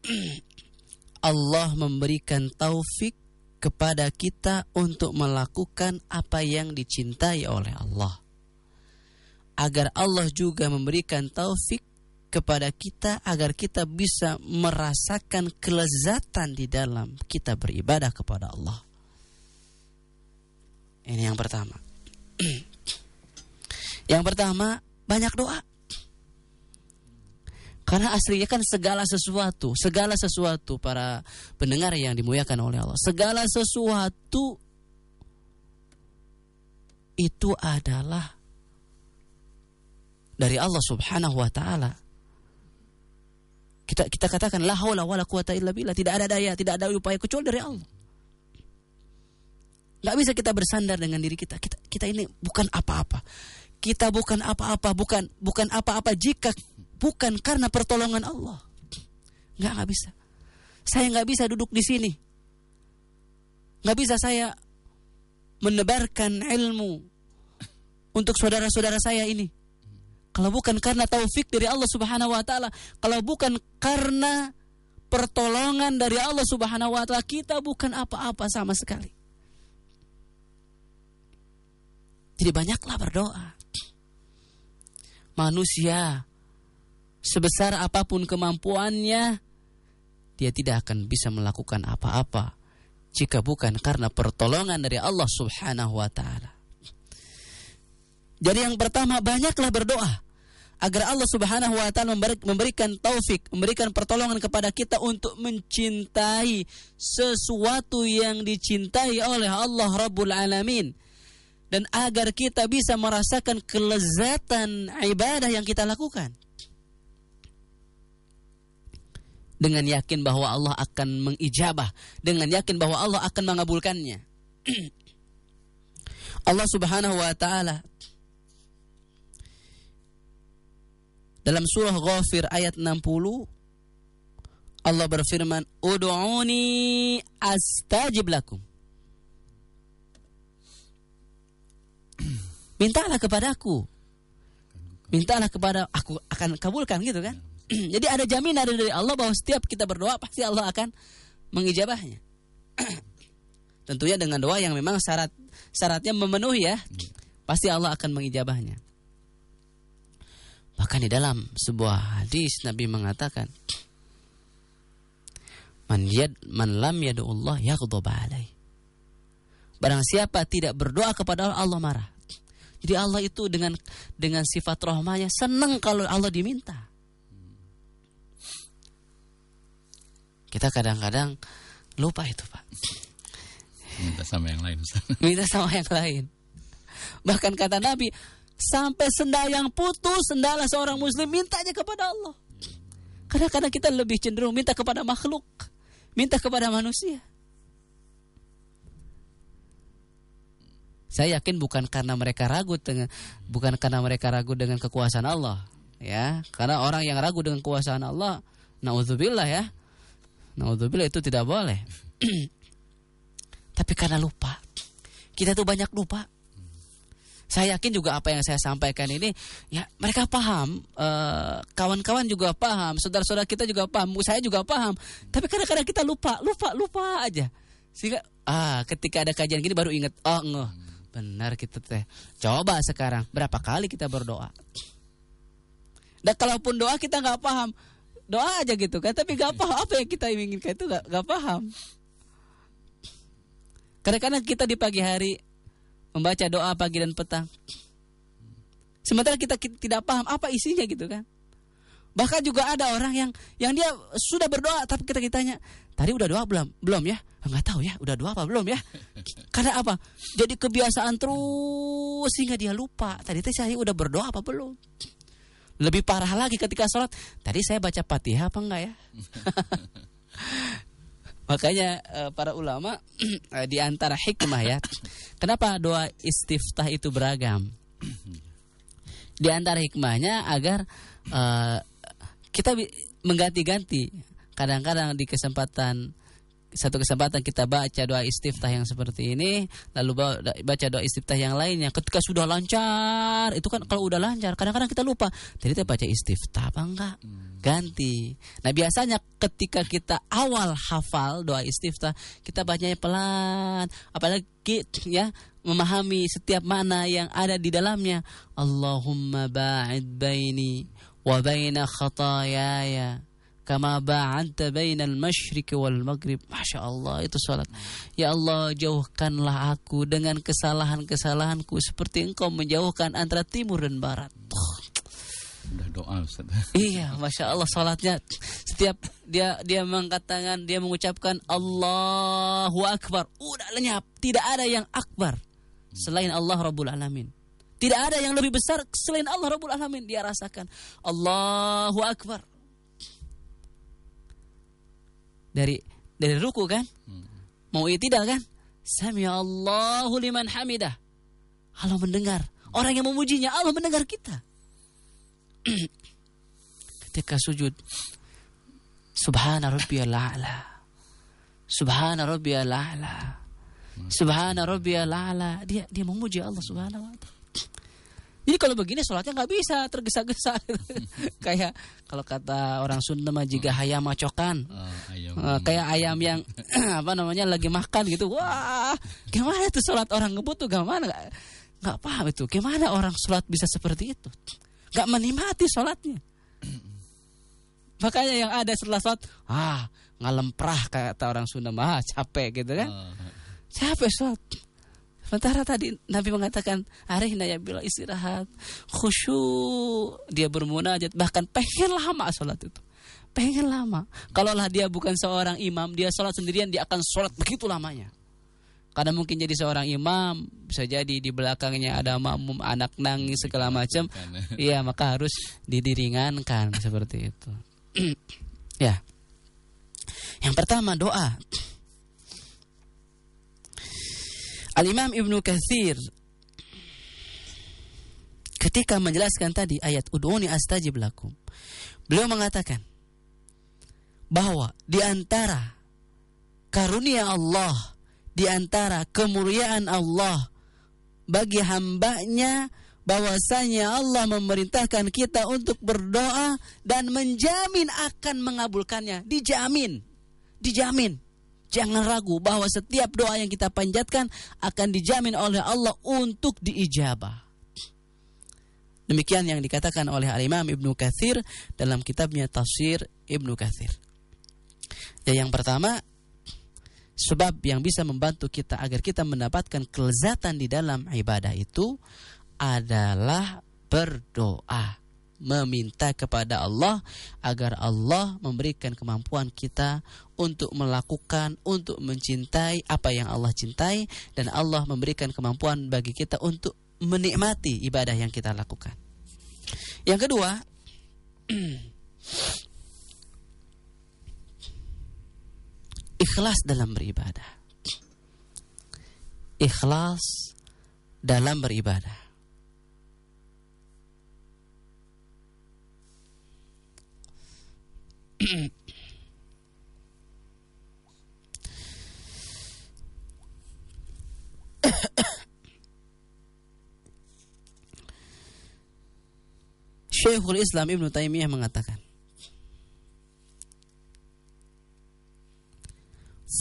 Allah memberikan taufik kepada kita untuk melakukan apa yang dicintai oleh Allah. Agar Allah juga memberikan taufik kepada kita agar kita bisa merasakan kelezatan di dalam kita beribadah kepada Allah. Ini yang pertama. yang pertama, banyak doa. Karena aslinya kan segala sesuatu, segala sesuatu para pendengar yang dimuliakan oleh Allah, segala sesuatu itu adalah dari Allah Subhanahu wa taala. Kita kita katakan la haula wala quwata illa billah, tidak ada daya, tidak ada upaya kecuali dari Allah. Gak bisa kita bersandar dengan diri kita. Kita kita ini bukan apa-apa. Kita bukan apa-apa, bukan bukan apa-apa jika bukan karena pertolongan Allah. Nggak nggak bisa. Saya nggak bisa duduk di sini. Nggak bisa saya menebarkan ilmu untuk saudara-saudara saya ini. Kalau bukan karena taufik dari Allah Subhanahu wa taala, kalau bukan karena pertolongan dari Allah Subhanahu wa taala, kita bukan apa-apa sama sekali. Jadi banyaklah berdoa. Manusia sebesar apa pun kemampuannya, dia tidak akan bisa melakukan apa-apa jika bukan karena pertolongan dari Allah Subhanahu wa taala. Jadi yang pertama banyaklah berdoa agar Allah Subhanahu wa taala memberikan taufik, memberikan pertolongan kepada kita untuk mencintai sesuatu yang dicintai oleh Allah Rabbul Alamin dan agar kita bisa merasakan kelezatan ibadah yang kita lakukan. Dengan yakin bahwa Allah akan mengijabah, dengan yakin bahwa Allah akan mengabulkannya. Allah Subhanahu wa taala dalam surah Ghafir ayat 60 Allah berfirman, "Ud'uni astajib lakum." Mintalah kepadaku. Mintalah kepada aku akan kabulkan gitu kan? Jadi ada jaminan dari Allah bahwa setiap kita berdoa pasti Allah akan mengijabahnya. Tentunya dengan doa yang memang syarat syaratnya memenuhi ya. Pasti Allah akan mengijabahnya. Bahkan di dalam sebuah hadis Nabi mengatakan, "Man yad man lam yad'ullah yaghdab alaih." Barang siapa tidak berdoa kepada Allah, Allah marah. Jadi Allah itu dengan dengan sifat rahmanya senang kalau Allah diminta. Kita kadang-kadang lupa itu, Pak. Minta sama yang lain. Minta sama yang lain. Bahkan kata Nabi, sampai sendal yang putus, sendalnya seorang muslim mintanya kepada Allah. Kadang-kadang kita lebih cenderung minta kepada makhluk, minta kepada manusia. Saya yakin bukan karena mereka ragu dengan bukan karena mereka ragu dengan kekuasaan Allah, ya. Karena orang yang ragu dengan kekuasaan Allah, naudzubillah ya, Naudzubillah itu tidak boleh. Tapi karena lupa. Kita tuh banyak lupa. Saya yakin juga apa yang saya sampaikan ini ya mereka paham, kawan kawan-kawan juga paham, saudara-saudara kita juga paham, saya juga paham. Tapi kadang-kadang kita lupa, lupa, lupa aja. Sehingga ah ketika ada kajian gini baru ingat, oh ngeh, benar kita teh. Coba sekarang berapa kali kita berdoa. Dan kalaupun doa kita nggak paham, doa aja gitu kan tapi gak paham apa yang kita inginkan itu gak, gak paham kadang-kadang kita di pagi hari membaca doa pagi dan petang sementara kita, tidak paham apa isinya gitu kan bahkan juga ada orang yang yang dia sudah berdoa tapi kita kitanya tadi udah doa belum belum ya nggak tahu ya udah doa apa belum ya karena apa jadi kebiasaan terus sehingga dia lupa tadi teh saya udah berdoa apa belum lebih parah lagi ketika sholat. Tadi saya baca fatihah apa enggak ya? Makanya eh, para ulama eh, di antara hikmah ya. Kenapa doa istiftah itu beragam? Di antara hikmahnya agar uh, kita mengganti-ganti. Kadang-kadang di kesempatan satu kesempatan kita baca doa istiftah yang seperti ini, lalu baca doa istiftah yang lainnya. Ketika sudah lancar, itu kan kalau udah lancar, kadang-kadang kita lupa. Tadi kita baca istiftah apa enggak? Ganti. Nah biasanya ketika kita awal hafal doa istiftah, kita bacanya pelan, apalagi ya memahami setiap mana yang ada di dalamnya. Allahumma ba'id baini wa baina khatayaya kama ba'anta bainal masyriq wal maghrib Masya Allah itu salat Ya Allah jauhkanlah aku dengan kesalahan-kesalahanku seperti engkau menjauhkan antara timur dan barat Tuh. Sudah doa Ustaz. Iya, masya Allah sholatnya setiap dia dia mengangkat tangan, dia mengucapkan Allahu Akbar, udah lenyap, tidak ada yang akbar selain Allah Rabbul Alamin. Tidak ada yang lebih besar selain Allah Rabbul Alamin. Dia rasakan Allahu Akbar. Dari dari ruku kan? Mau tidak kan? Sami Allahu liman hamidah. Allah mendengar. Orang yang memujinya Allah mendengar kita. Ketika sujud Subhana rabbiyal a'la. Subhana rabbiyal a'la. Subhana rabbiyal a'la. Dia dia memuji Allah Subhanahu wa taala. Jadi kalau begini sholatnya nggak bisa tergesa-gesa. kayak kalau kata orang Sunda mah jika hayam macokan. Ah, ayam. Eh, kayak ayam yang apa namanya lagi makan gitu. Wah, gimana tuh sholat orang ngebut tuh gimana? Nggak, nggak paham itu. Gimana orang sholat bisa seperti itu? Nggak menikmati sholatnya. Makanya yang ada setelah sholat, ah ngalemprah kata orang Sunda mah ah, capek gitu kan? Ah, Capek sholat. Sementara tadi Nabi mengatakan hari ya bila istirahat khusyuk. Dia bermunajat bahkan pengen lama sholat itu. Pengen lama. Kalaulah dia bukan seorang imam dia sholat sendirian dia akan sholat begitu lamanya. Karena mungkin jadi seorang imam bisa jadi di belakangnya ada makmum anak nangis segala macam. Iya maka harus didiringankan seperti itu. Ya. Yang pertama doa Al-Imam Ibnu Katsir ketika menjelaskan tadi ayat ud'uni astajib lakum. Beliau mengatakan bahwa di antara karunia Allah, di antara kemuliaan Allah bagi hambanya bahwasanya Allah memerintahkan kita untuk berdoa dan menjamin akan mengabulkannya. Dijamin. Dijamin. Jangan ragu bahwa setiap doa yang kita panjatkan akan dijamin oleh Allah untuk diijabah. Demikian yang dikatakan oleh Al-Imam Ibnu Katsir dalam kitabnya Tafsir Ibnu Katsir. Ya, yang pertama, sebab yang bisa membantu kita agar kita mendapatkan kelezatan di dalam ibadah itu adalah berdoa meminta kepada Allah agar Allah memberikan kemampuan kita untuk melakukan, untuk mencintai apa yang Allah cintai dan Allah memberikan kemampuan bagi kita untuk menikmati ibadah yang kita lakukan. Yang kedua, ikhlas dalam beribadah. Ikhlas dalam beribadah. Syekhul Islam Ibn Taimiyah mengatakan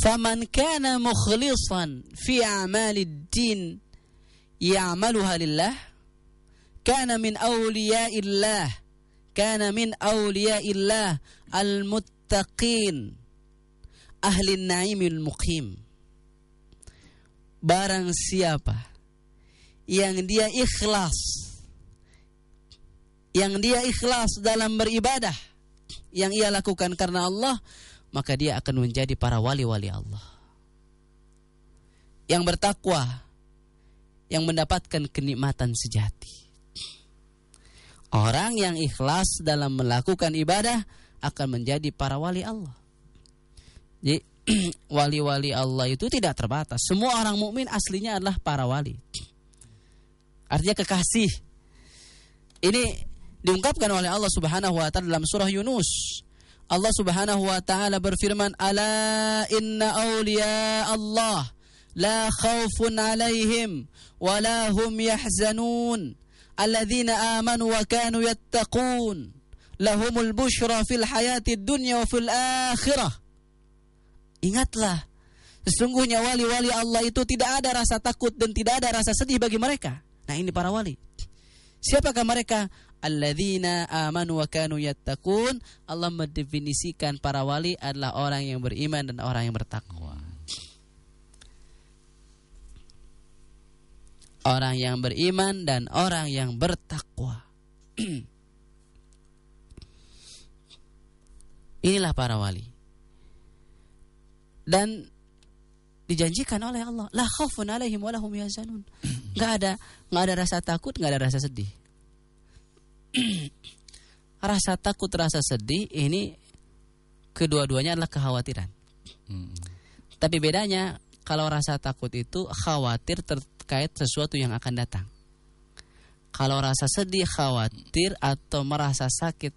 Faman kana mukhlisan fi a'malid din ya'maluha lillah kana min awliya'illah kana min awliya'illah al-muttaqin ahli naimil muqim. Barang siapa yang dia ikhlas yang dia ikhlas dalam beribadah yang ia lakukan karena Allah maka dia akan menjadi para wali-wali Allah. Yang bertakwa yang mendapatkan kenikmatan sejati orang yang ikhlas dalam melakukan ibadah akan menjadi para wali Allah. Jadi wali-wali Allah itu tidak terbatas. Semua orang mukmin aslinya adalah para wali. Artinya kekasih. Ini diungkapkan oleh Allah Subhanahu wa taala dalam surah Yunus. Allah Subhanahu wa taala berfirman, "Ala inna awliya Allah la khaufun 'alaihim wa la hum yahzanun, alladzina amanu wa kanu yattaqun, lahumul busyra fil hayatid dunya wa fil akhirah." Ingatlah, sesungguhnya wali-wali Allah itu tidak ada rasa takut dan tidak ada rasa sedih bagi mereka. Nah, ini para wali. Siapakah mereka? alladzina amanu wa kanu yattaqun Allah mendefinisikan para wali adalah orang yang beriman dan orang yang bertakwa. Orang yang beriman dan orang yang bertakwa. Inilah para wali. Dan dijanjikan oleh Allah, la khaufun alaihim wa lahum yahzanun. Enggak ada enggak ada rasa takut, enggak ada rasa sedih. rasa takut, rasa sedih ini kedua-duanya adalah kekhawatiran. Hmm. Tapi bedanya kalau rasa takut itu khawatir terkait sesuatu yang akan datang. Kalau rasa sedih, khawatir atau merasa sakit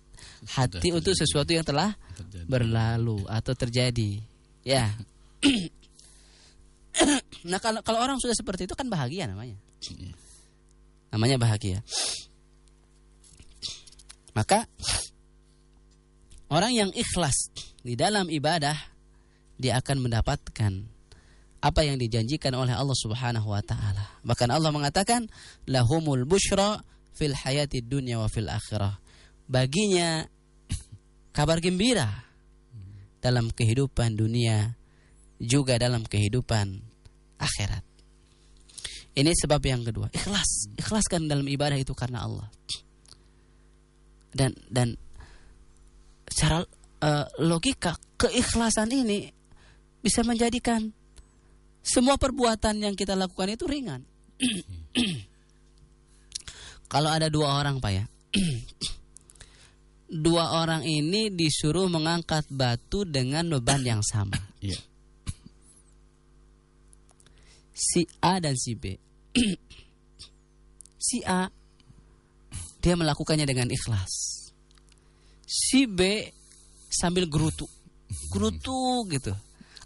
hati untuk sesuatu yang telah terjadi. berlalu atau terjadi. Ya. nah kalau kalau orang sudah seperti itu kan bahagia namanya. Iya. Namanya bahagia. Maka orang yang ikhlas di dalam ibadah dia akan mendapatkan apa yang dijanjikan oleh Allah Subhanahu wa taala. Bahkan Allah mengatakan lahumul busyra fil hayati dunya wa fil akhirah baginya kabar gembira dalam kehidupan dunia juga dalam kehidupan akhirat. Ini sebab yang kedua, ikhlas. Ikhlaskan dalam ibadah itu karena Allah. Dan dan secara uh, logika keikhlasan ini bisa menjadikan semua perbuatan yang kita lakukan itu ringan. Kalau ada dua orang, Pak ya. dua orang ini disuruh mengangkat batu dengan beban yang sama. Yeah. Si A dan si B. si A dia melakukannya dengan ikhlas. Si B sambil gerutu. Gerutu gitu.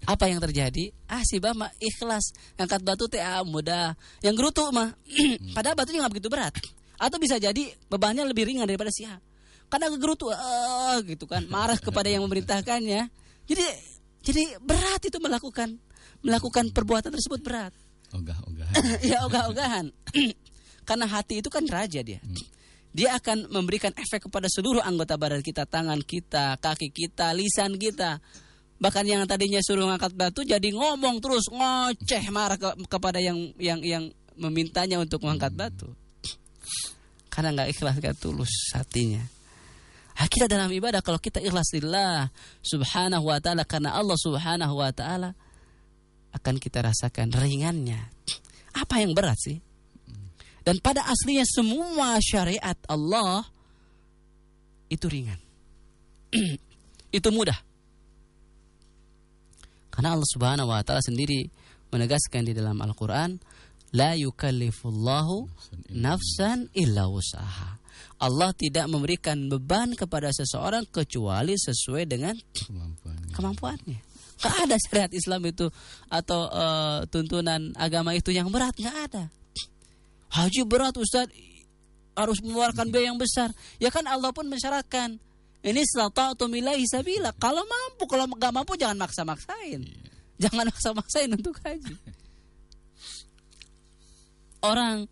Apa yang terjadi? Ah si B mah ikhlas. Angkat batu teh ah, mudah. Yang gerutu mah padahal batunya nggak begitu berat. Atau bisa jadi bebannya lebih ringan daripada si A. Karena gerutu uh, gitu kan. Marah kepada yang memerintahkannya. Jadi jadi berat itu melakukan. Melakukan perbuatan tersebut berat. Ogah-ogahan ya ogah-ogahan karena hati itu kan raja dia. Hmm. dia akan memberikan efek kepada seluruh anggota badan kita tangan kita kaki kita lisan kita bahkan yang tadinya suruh ngangkat batu jadi ngomong terus ngoceh marah ke, kepada yang yang yang memintanya untuk mengangkat batu karena nggak ikhlas gak tulus hatinya kita dalam ibadah kalau kita ikhlas lillah subhanahu wa ta'ala karena Allah subhanahu wa ta'ala akan kita rasakan ringannya. Apa yang berat sih? Dan pada aslinya semua syariat Allah itu ringan. itu mudah. Karena Allah Subhanahu wa taala sendiri menegaskan di dalam Al-Qur'an, la yukallifullahu nafsan illa usaha. Allah tidak memberikan beban kepada seseorang kecuali sesuai dengan kemampuannya. kemampuannya. Gak ada syariat Islam itu atau uh, tuntunan agama itu yang berat, nggak ada. Haji berat Ustaz, harus mengeluarkan biaya yang besar. Ya kan Allah pun mensyaratkan. Ini atau milahi sabila. Kalau mampu, kalau nggak mampu jangan maksa-maksain. Iya. Jangan maksa-maksain untuk haji. Orang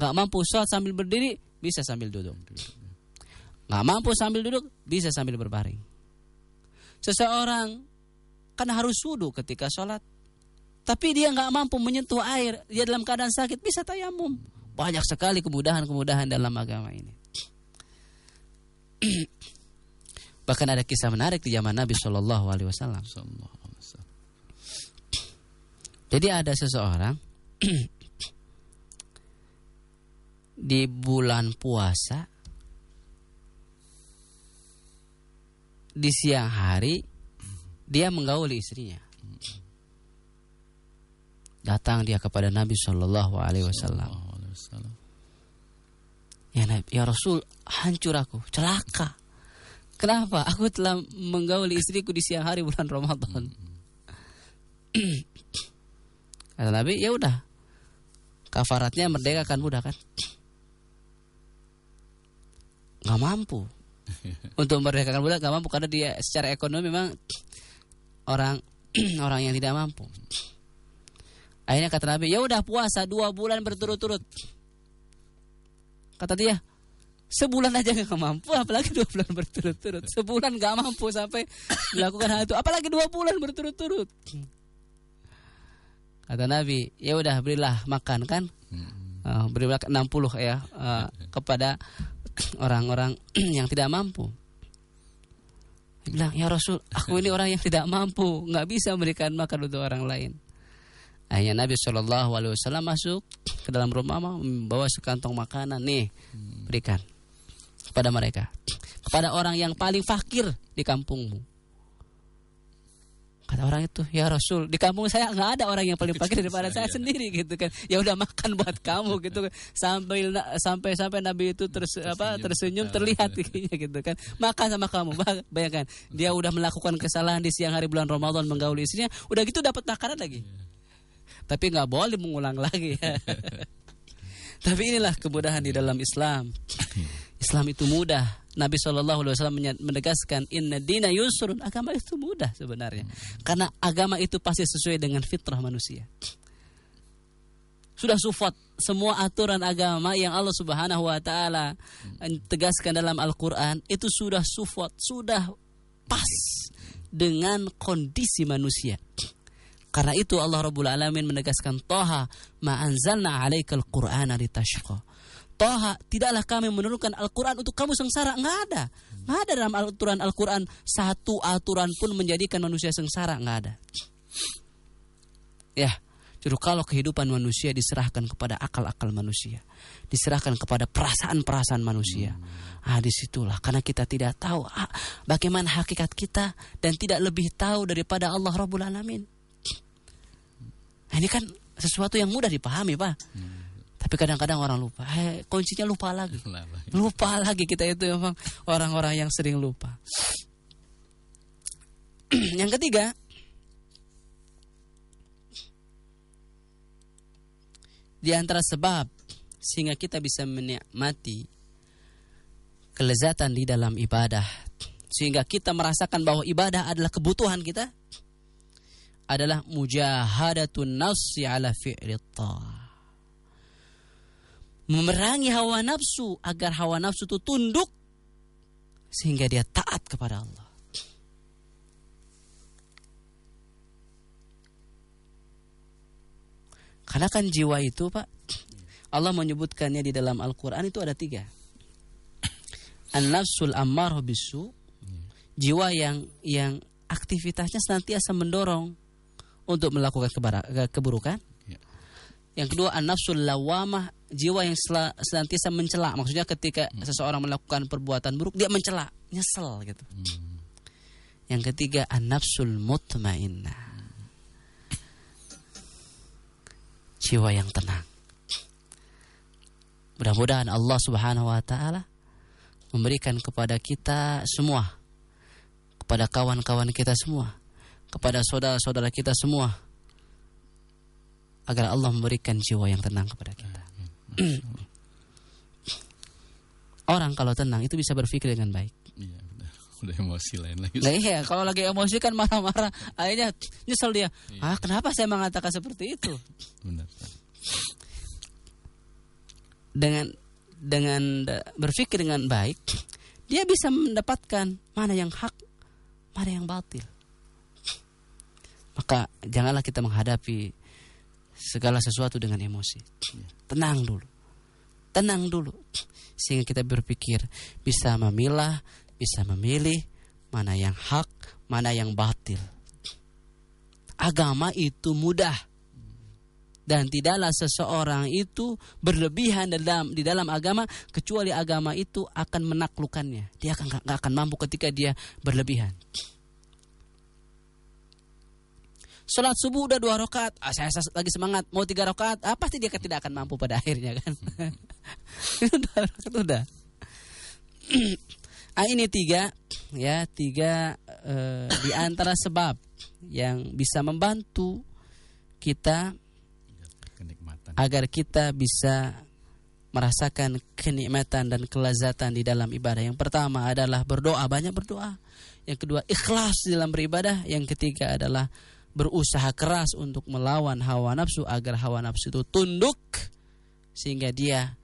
nggak mampu sholat sambil berdiri, bisa sambil duduk. Nggak mampu sambil duduk, bisa sambil berbaring. Seseorang kan harus wudhu ketika sholat. Tapi dia nggak mampu menyentuh air, dia dalam keadaan sakit, bisa tayamum. Banyak sekali kemudahan-kemudahan dalam agama ini. Bahkan ada kisah menarik di zaman Nabi Shallallahu Alaihi Wasallam. Jadi ada seseorang di bulan puasa di siang hari dia menggauli istrinya. Datang dia kepada Nabi Shallallahu Alaihi Wasallam. Ya Nabi, ya Rasul, hancur aku, celaka. Kenapa? Aku telah menggauli istriku di siang hari bulan Ramadan. Kata Nabi, ya udah. Kafaratnya merdeka kan mudah kan? nggak mampu untuk memerdekakan budak nggak mampu karena dia secara ekonomi memang orang orang yang tidak mampu. Akhirnya kata Nabi, ya udah puasa dua bulan berturut-turut. Kata dia, sebulan aja nggak mampu, apalagi dua bulan berturut-turut. Sebulan nggak mampu sampai melakukan hal itu, apalagi dua bulan berturut-turut. Kata Nabi, ya udah berilah makan kan, uh, berilah 60 ya uh, kepada orang-orang yang tidak mampu. bilang ya Rasul aku ini orang yang tidak mampu nggak bisa memberikan makan untuk orang lain Akhirnya Nabi Shallallahu Alaihi Wasallam masuk ke dalam rumah membawa sekantong makanan nih berikan kepada mereka kepada orang yang paling fakir di kampungmu Kata orang itu, ya Rasul, di kampung saya nggak ada orang yang paling fakir daripada saya sendiri gitu kan. Ya udah makan buat kamu gitu kan. Sampai sampai sampai Nabi itu terus apa tersenyum terlihat gitu kan. Makan sama kamu. Bayangkan, dia udah melakukan kesalahan di siang hari bulan Ramadan menggaul istrinya, udah gitu dapat makanan lagi. Tapi nggak boleh mengulang lagi ya. Tapi inilah kemudahan di dalam Islam. Islam itu mudah. Nabi Shallallahu Alaihi Wasallam menegaskan Inna dina yusrun agama itu mudah sebenarnya karena agama itu pasti sesuai dengan fitrah manusia. Sudah sufat semua aturan agama yang Allah Subhanahu Wa Taala tegaskan dalam Al-Quran itu sudah sufat sudah pas dengan kondisi manusia. Karena itu Allah Rabbul Alamin menegaskan Toha ma'anzalna alaikal qur'ana litashqa Toha, tidaklah kami menurunkan Al-Quran untuk kamu sengsara. Nggak ada. Nggak ada dalam aturan Al-Quran. Satu aturan pun menjadikan manusia sengsara. Nggak ada. Ya, justru kalau kehidupan manusia diserahkan kepada akal-akal manusia. Diserahkan kepada perasaan-perasaan manusia. Ah, di situlah. Karena kita tidak tahu ah, bagaimana hakikat kita. Dan tidak lebih tahu daripada Allah Rabbul Alamin. Nah, ini kan sesuatu yang mudah dipahami, Pak. Tapi kadang-kadang orang lupa. Eh, kuncinya lupa lagi. Lupa lagi kita itu memang orang-orang yang sering lupa. yang ketiga, di antara sebab sehingga kita bisa menikmati kelezatan di dalam ibadah sehingga kita merasakan bahwa ibadah adalah kebutuhan kita adalah mujahadatun nafsi ala fi'li memerangi hawa nafsu agar hawa nafsu itu tunduk sehingga dia taat kepada Allah. Karena kan jiwa itu Pak Allah menyebutkannya di dalam Al-Quran itu ada tiga. An-nafsul ammar bisu Jiwa yang yang aktivitasnya senantiasa mendorong Untuk melakukan keburukan yang kedua an-nafsul lawamah, jiwa yang senantiasa mencela. Maksudnya ketika hmm. seseorang melakukan perbuatan buruk dia mencela, nyesel gitu. Hmm. Yang ketiga an-nafsul mutmainnah. Jiwa yang tenang. Mudah-mudahan Allah Subhanahu wa taala memberikan kepada kita semua kepada kawan-kawan kita semua, kepada saudara-saudara kita semua agar Allah memberikan jiwa yang tenang kepada kita. Orang kalau tenang itu bisa berpikir dengan baik. Iya, udah, udah emosi lain lagi. Nah, iya, kalau lagi emosi kan marah-marah, akhirnya nyesel dia. Iya. Ah, kenapa saya mengatakan seperti itu? Benar. Dengan dengan berpikir dengan baik, dia bisa mendapatkan mana yang hak, mana yang batil. Maka janganlah kita menghadapi segala sesuatu dengan emosi. Tenang dulu. Tenang dulu. Sehingga kita berpikir bisa memilah, bisa memilih mana yang hak, mana yang batil. Agama itu mudah. Dan tidaklah seseorang itu berlebihan dalam di dalam agama kecuali agama itu akan menaklukkannya. Dia akan gak akan mampu ketika dia berlebihan. Sholat subuh udah dua rakaat, ah, saya lagi semangat mau tiga rakaat, ah, pasti dia tidak akan mampu pada akhirnya kan. itu udah, itu udah. ah, ini tiga, ya tiga eh, di antara sebab yang bisa membantu kita agar kita bisa merasakan kenikmatan dan kelezatan di dalam ibadah. Yang pertama adalah berdoa, banyak berdoa. Yang kedua ikhlas dalam beribadah. Yang ketiga adalah berusaha keras untuk melawan hawa nafsu agar hawa nafsu itu tunduk sehingga dia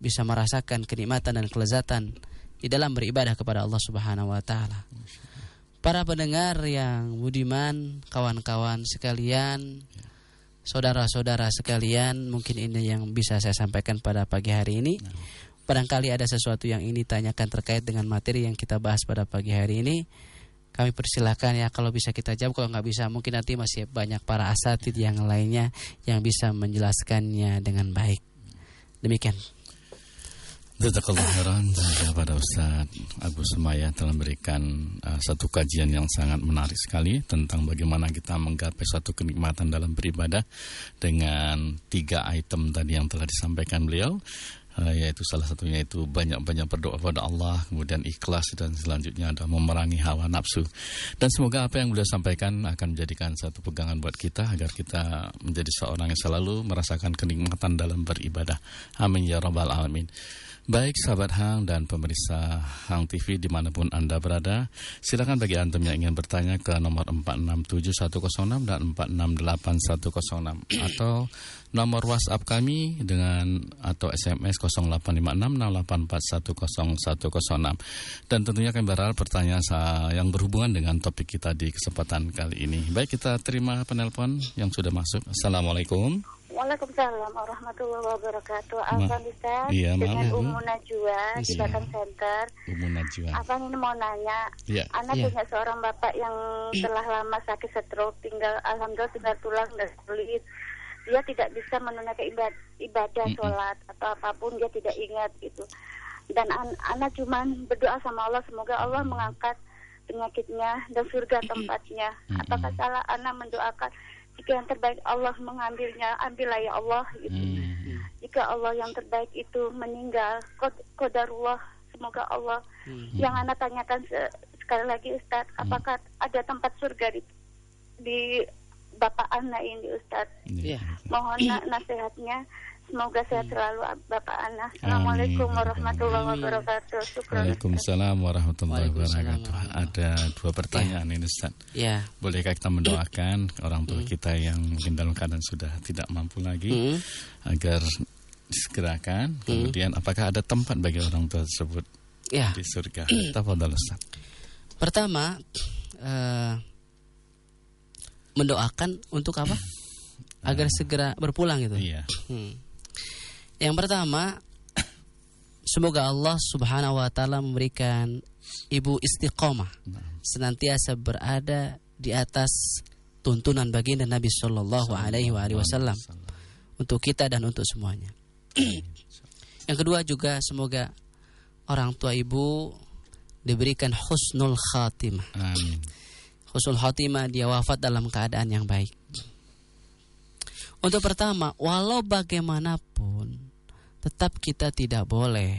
bisa merasakan kenikmatan dan kelezatan di dalam beribadah kepada Allah Subhanahu wa taala. Para pendengar yang budiman, kawan-kawan sekalian, saudara-saudara sekalian, mungkin ini yang bisa saya sampaikan pada pagi hari ini barangkali ada sesuatu yang ini tanyakan terkait dengan materi yang kita bahas pada pagi hari ini kami persilakan ya kalau bisa kita jawab kalau nggak bisa mungkin nanti masih banyak para asatid yang lainnya yang bisa menjelaskannya dengan baik. Demikian. Jazakallah khairan. Kepada Ustaz Agus Semaya telah memberikan uh, satu kajian yang sangat menarik sekali tentang bagaimana kita menggapai suatu kenikmatan dalam beribadah dengan tiga item tadi yang telah disampaikan beliau yaitu salah satunya itu banyak-banyak berdoa kepada Allah kemudian ikhlas dan selanjutnya ada memerangi hawa nafsu. Dan semoga apa yang beliau sampaikan akan menjadikan satu pegangan buat kita agar kita menjadi seorang yang selalu merasakan kenikmatan dalam beribadah. Amin ya rabbal alamin Baik sahabat Hang dan pemirsa Hang TV di mana pun Anda berada Silakan bagi Antum yang ingin bertanya ke nomor 467106 dan 468106 Atau nomor WhatsApp kami dengan atau SMS 085668410106 Dan tentunya kami berharap pertanyaan yang berhubungan dengan topik kita di kesempatan kali ini. Baik kita terima penelpon yang sudah masuk. Assalamualaikum Waalaikumsalam warahmatullahi wabarakatuh. Ustaz iya, dengan maaf, Umu Najwa di Iya. Batang Center. Umu Najwa Afan ini mau nanya, Iya. anak Iya. punya seorang bapak yang telah lama sakit stroke, tinggal alhamdulillah tinggal tulang dan kulit. Dia tidak bisa menunaikan ibadah, ibadah sholat atau apa pun dia tidak ingat itu. Dan an- anak cuman berdoa sama Allah semoga Allah mengangkat penyakitnya dan surga tempatnya. Apakah salah anak mendoakan jika yang terbaik Allah mengambilnya, ambillah ya Allah gitu. Hmm. jika Allah yang terbaik itu meninggal kod kodarullah semoga Allah yang anak tanyakan se- sekali lagi Ustadz apakah ada tempat surga di di bapak anak ini Ustadz Iya. mohon na- nasihatnya semoga sehat Hmm. selalu bapak anak Assalamualaikum Amin. warahmatullahi wabarakatuh Syukran. Waalaikumsalam warahmatullahi wabarakatuh. Ada dua pertanyaan ini Ustaz. ya Bolehkah kita mendoakan orang tua kita yang mungkin dalam keadaan sudah tidak mampu lagi Hmm. agar disegerakan. Kemudian apakah ada tempat bagi orang tua tersebut ya di surga? Tafadhal Ustaz. Pertama eh, mendoakan untuk apa? Agar segera berpulang gitu. Iya. Hmm. Yang pertama semoga Allah Subhanahu wa taala memberikan ibu istiqomah senantiasa berada di atas tuntunan baginda Nabi Shallallahu alaihi wasallam untuk kita dan untuk semuanya. Yang kedua juga semoga orang tua ibu diberikan husnul khatimah. Amin. Husnul khatimah dia wafat dalam keadaan yang baik. Untuk pertama, walau bagaimanapun tetap kita tidak boleh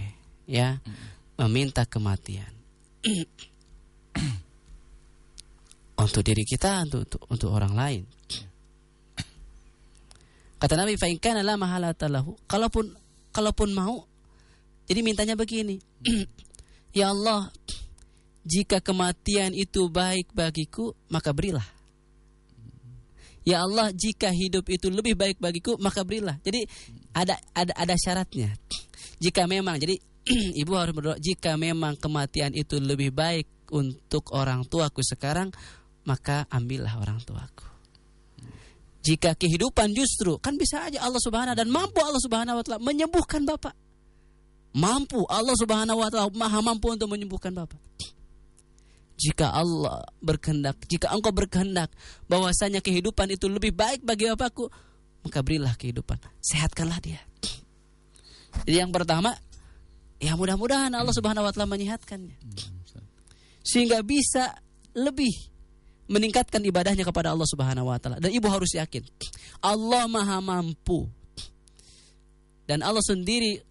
ya meminta kematian. untuk diri kita untuk untuk, untuk orang lain. Kata Nabi fa in kana la mahalata lahu. Kalaupun kalaupun mau jadi mintanya begini. ya Allah, jika kematian itu baik bagiku, maka berilah. Ya Allah, jika hidup itu lebih baik bagiku, maka berilah. Jadi ada ada ada syaratnya. Jika memang jadi ibu harus berdoa, jika memang kematian itu lebih baik untuk orang tuaku sekarang, maka ambillah orang tuaku. Jika kehidupan justru kan bisa aja Allah Subhanahu dan mampu Allah Subhanahu wa taala menyembuhkan Bapak. Mampu Allah Subhanahu wa taala Maha mampu untuk menyembuhkan Bapak. Jika Allah berkehendak, jika engkau berkehendak bahwasanya kehidupan itu lebih baik bagi bapakku, maka berilah kehidupan. Sehatkanlah dia. Jadi yang pertama, ya mudah-mudahan Allah Subhanahu wa taala menyehatkannya. Sehingga bisa lebih meningkatkan ibadahnya kepada Allah Subhanahu wa taala. Dan ibu harus yakin, Allah Maha mampu. Dan Allah sendiri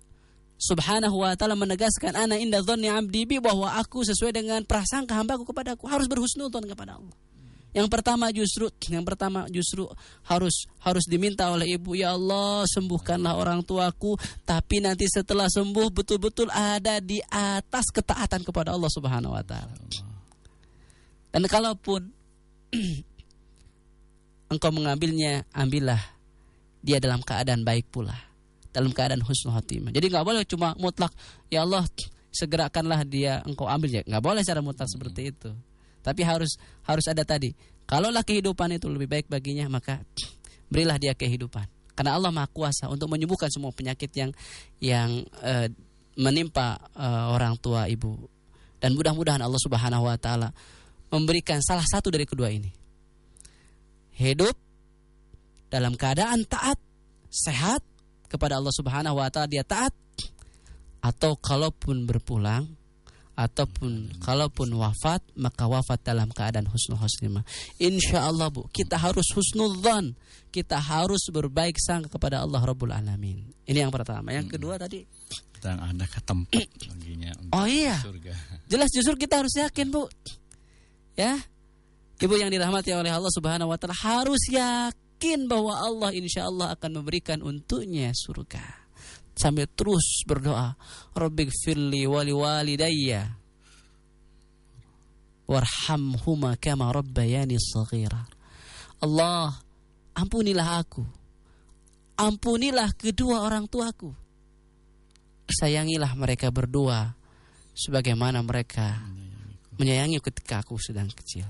Subhanahu wa taala menegaskan ana inda dhanni 'abdi bi bahwa aku sesuai dengan prasangka hambaku kepadaku harus berhusnudzon kepada Allah. Yang pertama justru yang pertama justru harus harus diminta oleh ibu ya Allah sembuhkanlah orang tuaku tapi nanti setelah sembuh betul-betul ada di atas ketaatan kepada Allah Subhanahu wa taala. Dan kalaupun engkau mengambilnya ambillah dia dalam keadaan baik pula dalam keadaan husnul khotimah. Jadi nggak boleh cuma mutlak ya Allah segerakanlah dia engkau ambil ya nggak boleh secara mutlak seperti itu. Tapi harus harus ada tadi. Kalaulah kehidupan itu lebih baik baginya maka berilah dia kehidupan. Karena Allah Maha Kuasa untuk menyembuhkan semua penyakit yang yang eh, menimpa uh, orang tua ibu dan mudah-mudahan Allah Subhanahu wa taala memberikan salah satu dari kedua ini. Hidup dalam keadaan taat, sehat kepada Allah Subhanahu wa taala dia taat atau kalaupun berpulang ataupun kalaupun wafat maka wafat dalam keadaan husnul khotimah. Insya Allah bu kita harus husnudzan, kita harus berbaik sangka kepada Allah Rabbul Alamin. Ini yang pertama. Yang kedua tadi dan ada ke tempat baginya Oh iya. Surga. Jelas justru kita harus yakin bu, ya. Ibu yang dirahmati oleh Allah Subhanahu Wa Taala harus yakin bahwa Allah insya Allah akan memberikan untuknya surga sambil terus berdoa. Rabbik firli wali walidayya warhamhuma kama rabbayani saghira. Allah ampunilah aku. Ampunilah kedua orang tuaku. Sayangilah mereka berdua sebagaimana mereka menyayangi ketika aku sedang kecil.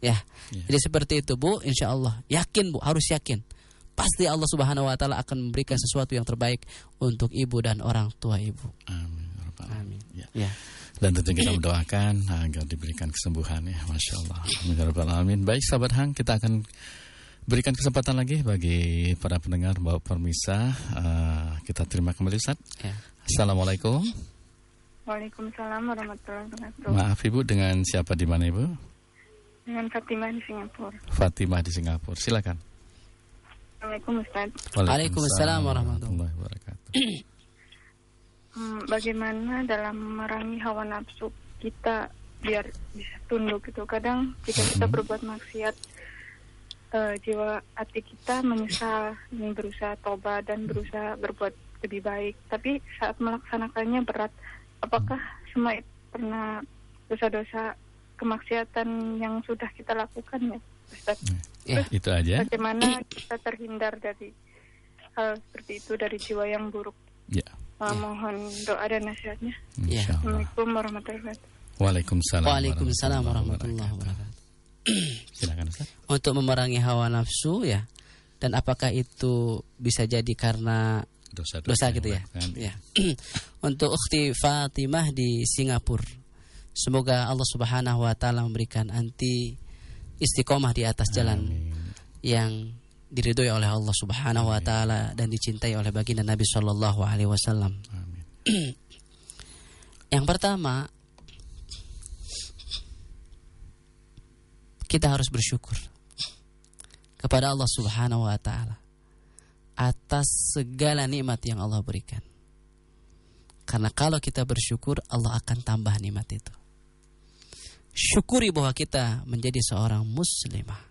Ya, ya. jadi seperti itu Bu. Insya Allah. Yakin Bu. Harus yakin pasti Allah Subhanahu wa taala akan memberikan sesuatu yang terbaik untuk ibu dan orang tua ibu. Amin. Amin. Ya. ya. Dan tentu kita mendoakan agar diberikan kesembuhan ya, masya Allah. Amin. Baik, sahabat Hang, kita akan berikan kesempatan lagi bagi para pendengar bahwa permisa uh, kita terima kembali Ustaz. Ya. Assalamualaikum. Waalaikumsalam warahmatullahi wabarakatuh. Maaf Ibu dengan siapa di mana Ibu? Dengan Fatimah di Singapura. Fatimah di Singapura. Silakan. Assalamualaikum Ustaz. Waalaikumsalam warahmatullahi wabarakatuh. Hmm, bagaimana dalam memerangi hawa nafsu kita biar bisa tunduk gitu. Kadang jika kita hmm. berbuat maksiat uh, jiwa hati kita menyesal ingin berusaha toba dan berusaha berbuat lebih baik. Tapi saat melaksanakannya berat. Apakah semua pernah dosa-dosa kemaksiatan yang sudah kita lakukan ya? Ustaz. Ya, itu aja. Bagaimana kita terhindar dari hal seperti itu dari jiwa yang buruk? Ya. Uh, mohon doa dan nasihatnya. Ya. Assalamualaikum warahmatullahi wabarakatuh. Waalaikumsalam. Waalaikumsalam warahmatullahi wabarakatuh. Silakan Ustaz. Untuk memerangi hawa nafsu ya. Dan apakah itu bisa jadi karena dosa, dosa, dosa gitu ya? ya. Untuk ukhti Fatimah di Singapura. Semoga Allah Subhanahu wa taala memberikan anti istiqomah di atas jalan Amin. yang diridhoi oleh Allah Subhanahu wa taala dan dicintai oleh baginda Nabi sallallahu alaihi wasallam. yang pertama kita harus bersyukur kepada Allah Subhanahu wa taala atas segala nikmat yang Allah berikan. Karena kalau kita bersyukur, Allah akan tambah nikmat itu syukuri bahwa kita menjadi seorang muslimah.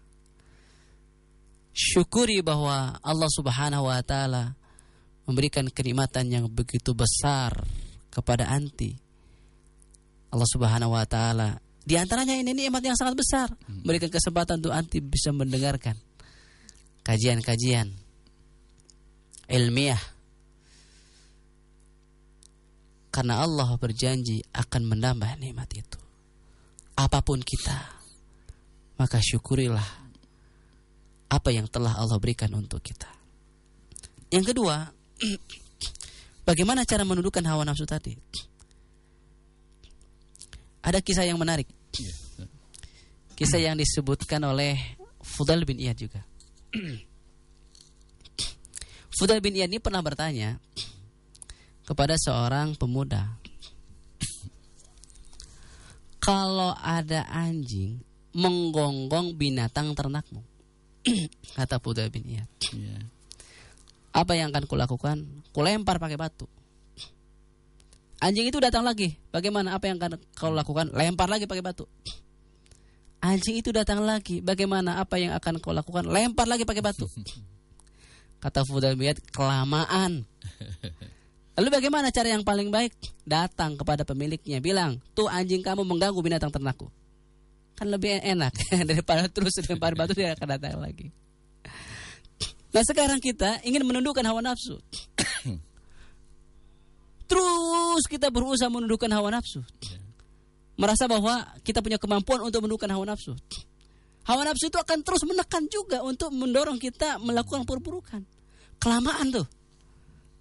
Syukuri bahwa Allah Subhanahu wa taala memberikan kenikmatan yang begitu besar kepada anti. Allah Subhanahu wa taala di antaranya ini nikmat yang sangat besar, hmm. memberikan kesempatan untuk anti bisa mendengarkan kajian-kajian ilmiah. Karena Allah berjanji akan menambah nikmat itu apa pun kita, maka syukurilah apa yang telah Allah berikan untuk kita. Yang kedua, bagaimana cara menundukkan hawa nafsu tadi? Ada kisah yang menarik. Kisah yang disebutkan oleh Fudal bin Iyad juga. Fudal bin Iyad ini pernah bertanya kepada seorang pemuda kalau ada anjing menggonggong binatang ternakmu. Kata Buddha bin Iyad. Yeah. Apa yang akan kulakukan? Kulempar pakai batu. Anjing itu datang lagi. Bagaimana? Apa yang akan kau lakukan? Lempar lagi pakai batu. Anjing itu datang lagi. Bagaimana? Apa yang akan kau lakukan? Lempar lagi pakai batu. Kata Buddha bin Iyad, kelamaan. Lalu bagaimana cara yang paling baik? Datang kepada pemiliknya, bilang, tuh anjing kamu mengganggu binatang ternakku. Kan lebih enak daripada terus lempar batu dia akan datang lagi. Nah sekarang kita ingin menundukkan hawa nafsu. Terus kita berusaha menundukkan hawa nafsu. Merasa bahwa kita punya kemampuan untuk menundukkan hawa nafsu. Hawa nafsu itu akan terus menekan juga untuk mendorong kita melakukan perburukan. Kelamaan tuh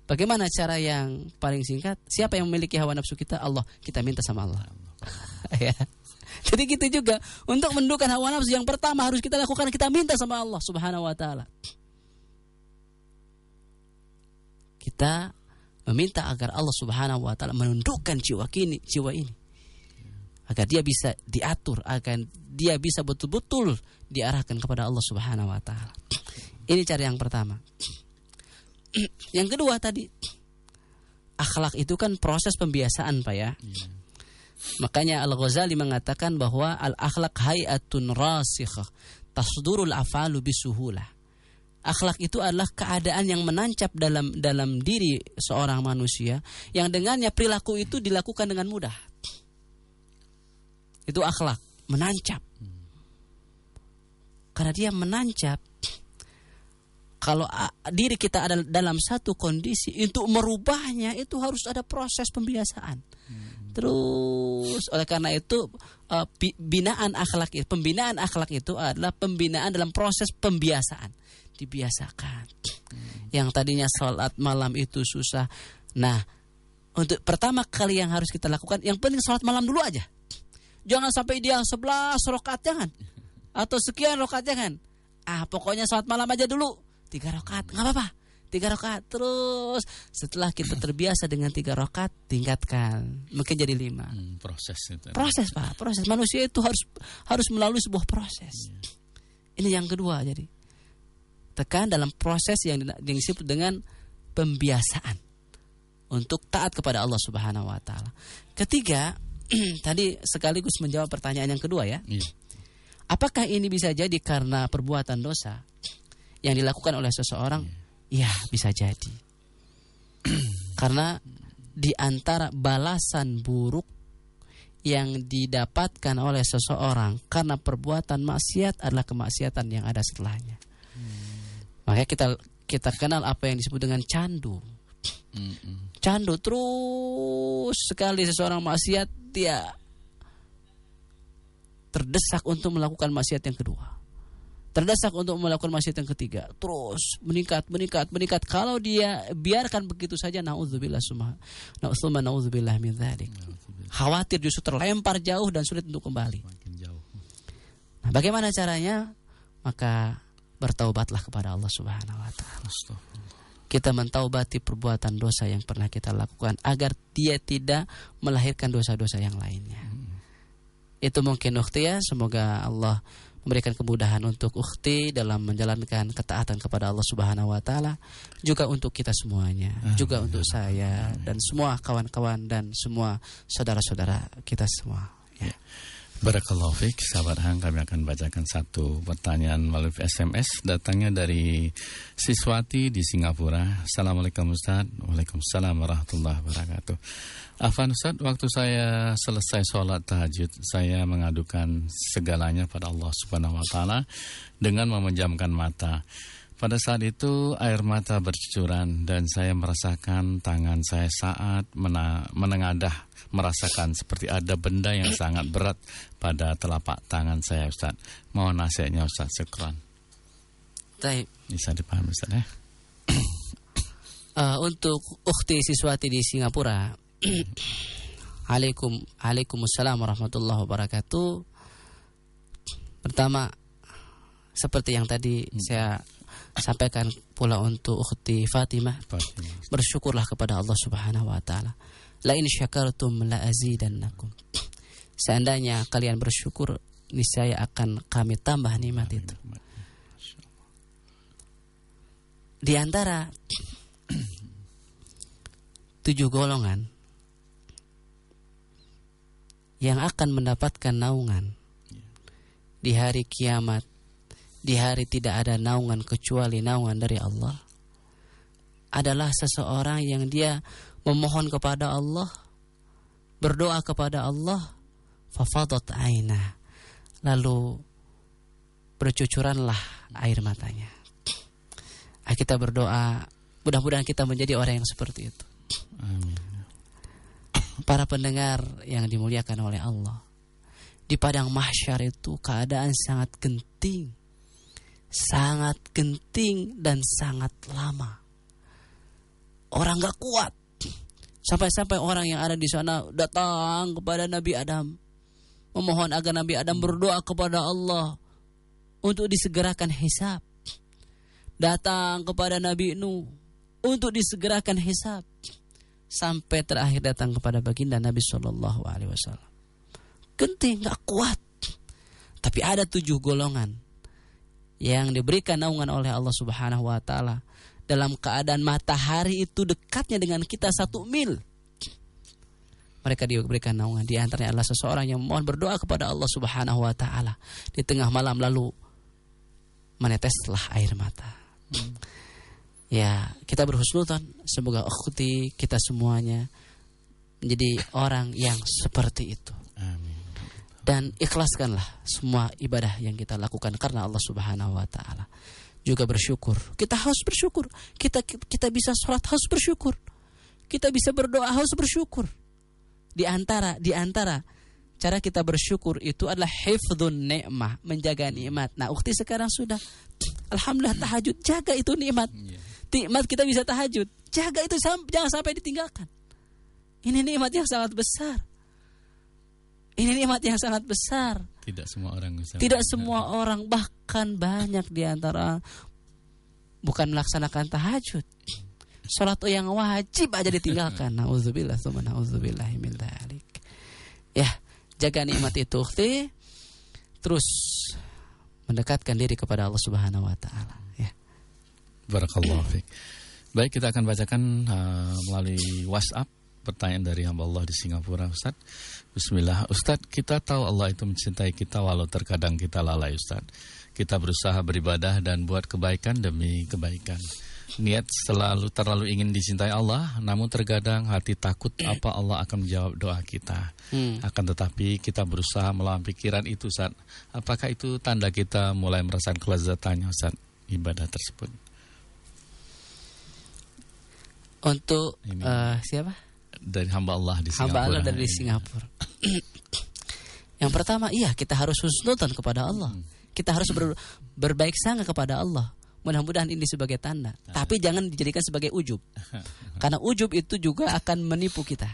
Bagaimana cara yang paling singkat? Siapa yang memiliki hawa nafsu kita? Allah. Kita minta sama Allah. ya. Jadi gitu juga untuk mendukan hawa nafsu yang pertama harus kita lakukan kita minta sama Allah Subhanahu wa taala. Kita meminta agar Allah Subhanahu wa taala menundukkan jiwa kini, jiwa ini. Agar dia bisa diatur, agar dia bisa betul-betul diarahkan kepada Allah Subhanahu wa taala. Ini cara yang pertama. Yang kedua tadi akhlak itu kan proses pembiasaan, Pak ya. Makanya Al-Ghazali mengatakan bahwa al-akhlak hayatun rasikhah tasdurul afalu bisuhulah. Akhlak itu adalah keadaan yang menancap dalam dalam diri seorang manusia yang dengannya perilaku itu dilakukan dengan mudah. Itu akhlak, menancap. Karena dia menancap kalau diri kita ada dalam satu kondisi untuk merubahnya itu harus ada proses pembiasaan. Terus oleh karena itu uh, binaan akhlak itu, pembinaan akhlak itu adalah pembinaan dalam proses pembiasaan. Dibiasakan. Yang tadinya sholat malam itu susah. Nah, untuk pertama kali yang harus kita lakukan, yang penting sholat malam dulu aja. Jangan sampai dia 11 rokat jangan. Atau sekian rokat jangan. Ah, pokoknya sholat malam aja dulu. Tiga rokat, nggak apa-apa. Tiga rakaat terus. Setelah kita terbiasa dengan tiga rakaat tingkatkan. Mungkin jadi lima. Hmm, proses itu. Proses pak. Proses. Manusia itu harus harus melalui sebuah proses. Yeah. ini yang kedua jadi. Tekan dalam proses yang, yang disebut dengan pembiasaan. Untuk taat kepada Allah Subhanahu Wa Taala. Ketiga tadi sekaligus menjawab pertanyaan yang kedua ya. Yeah. apakah ini bisa jadi karena perbuatan dosa yang dilakukan oleh seseorang yeah Ya, bisa jadi. Karena di antara balasan buruk yang didapatkan oleh seseorang karena perbuatan maksiat adalah kemaksiatan yang ada setelahnya. Hmm. Makanya kita kita kenal apa yang disebut dengan candu. Hmm. Candu terus sekali seseorang maksiat dia terdesak untuk melakukan maksiat yang kedua terdesak untuk melakukan maksiat yang ketiga. Terus meningkat meningkat meningkat. Kalau dia biarkan begitu saja naudzubillah summa naudzubillah naudzubillah min dzalik khawatir justru terlempar jauh dan sulit untuk kembali. Nah bagaimana caranya? Maka bertaubatlah kepada Allah Subhanahu wa taala. Kita mentaubati perbuatan dosa yang pernah kita lakukan agar dia tidak melahirkan dosa-dosa yang lainnya. Hmm. Itu mungkin waktu ya, semoga Allah memberikan kemudahan untuk ukhti dalam menjalankan ketaatan kepada Allah Subhanahu wa taala juga untuk kita semuanya juga untuk saya dan semua kawan-kawan dan semua saudara-saudara kita semua. Ya. Barakallahu fiqh, sahabat Hang kami akan bacakan satu pertanyaan melalui SMS datangnya dari Siswati di Singapura. Assalamualaikum Ustaz. Waalaikumsalam warahmatullahi wabarakatuh. Afan Ustaz, waktu saya selesai sholat tahajud, saya mengadukan segalanya pada Allah Subhanahu wa taala dengan memejamkan mata. Pada saat itu air mata bercucuran dan saya merasakan tangan saya saat menengadah merasakan seperti ada benda yang sangat berat pada telapak tangan saya Ustaz. Mohon nasihatnya Ustaz, syukran. Baik. Bisa dipahami Ustaz ya. uh, untuk ukhti siswati di Singapura. Alaikum Waalaikumsalam warahmatullahi wabarakatuh. Pertama seperti yang tadi hmm. saya sampaikan pula untuk ukhti Fatimah. Fatimah. Bersyukurlah kepada Allah Subhanahu wa taala La in syakartum la azidannakum. Seandainya kalian bersyukur, niscaya akan kami tambah nikmat itu. Di antara tujuh golongan yang akan mendapatkan naungan di hari kiamat, di hari tidak ada naungan kecuali naungan dari Allah, adalah seseorang yang dia memohon kepada Allah, berdoa kepada Allah, fafadat aina. Lalu bercucuranlah air matanya. Ah, kita berdoa, mudah-mudahan kita menjadi orang yang seperti itu. Amin. Para pendengar yang dimuliakan oleh Allah. Di padang mahsyar itu keadaan sangat genting. Sangat genting dan sangat lama orang nggak kuat. Sampai-sampai orang yang ada di sana datang kepada Nabi Adam memohon agar Nabi Adam berdoa kepada Allah untuk disegerakan hisab. Datang kepada Nabi Nuh untuk disegerakan hisab. Sampai terakhir datang kepada baginda Nabi Wasallam. Genting nggak kuat. Tapi ada tujuh golongan yang diberikan naungan oleh Allah Subhanahu Wa Taala dalam keadaan matahari itu dekatnya dengan kita satu mil. Mereka diberikan naungan di antaranya adalah seseorang yang mohon berdoa kepada Allah Subhanahu wa taala di tengah malam lalu meneteslah air mata. Hmm. Ya, kita berhusnudzon semoga akhti kita semuanya menjadi orang yang seperti itu. Amin dan ikhlaskanlah semua ibadah yang kita lakukan karena Allah Subhanahu wa taala. Juga bersyukur. Kita harus bersyukur. Kita kita bisa sholat harus bersyukur. Kita bisa berdoa harus bersyukur. Di antara di antara cara kita bersyukur itu adalah hifdzun nikmah, menjaga nikmat. Nah, ukti sekarang sudah alhamdulillah tahajud, jaga itu nikmat. Iya. Nikmat kita bisa tahajud. Jaga itu jangan sampai ditinggalkan. Ini nikmat yang sangat besar. Ini nikmat yang sangat besar. Tidak semua orang bisa. Tidak semua orang bahkan banyak di antara bukan melaksanakan tahajud. Salat yang wajib aja ditinggalkan. Nauzubillah tsumma nauzubillah min dzalik. Ya, jaga nikmat itu ukhti. Terus mendekatkan diri kepada Allah Subhanahu wa taala, ya. Barakallahu fiik. Baik, kita akan bacakan uh, melalui WhatsApp pertanyaan dari hamba Allah di Singapura Ustaz. Bismillah Ustaz, kita tahu Allah itu mencintai kita walau terkadang kita lalai Ustaz. Kita berusaha beribadah dan buat kebaikan demi kebaikan. Niat selalu terlalu ingin dicintai Allah, namun terkadang hati takut apa Allah akan menjawab doa kita. Hmm. Akan tetapi kita berusaha melawan pikiran itu Ustaz. Apakah itu tanda kita mulai merasakan kelezatannya Ustaz ibadah tersebut? Untuk uh, siapa? Dari hamba Allah di Singapura. Hamba Allah dari Singapura. yang pertama, iya kita harus husnudan kepada Allah. Hmm. Kita harus ber, berbaik sangka kepada Allah. Mudah-mudahan ini sebagai tanda. Ah. Tapi jangan dijadikan sebagai ujub. Karena ujub itu juga akan menipu kita.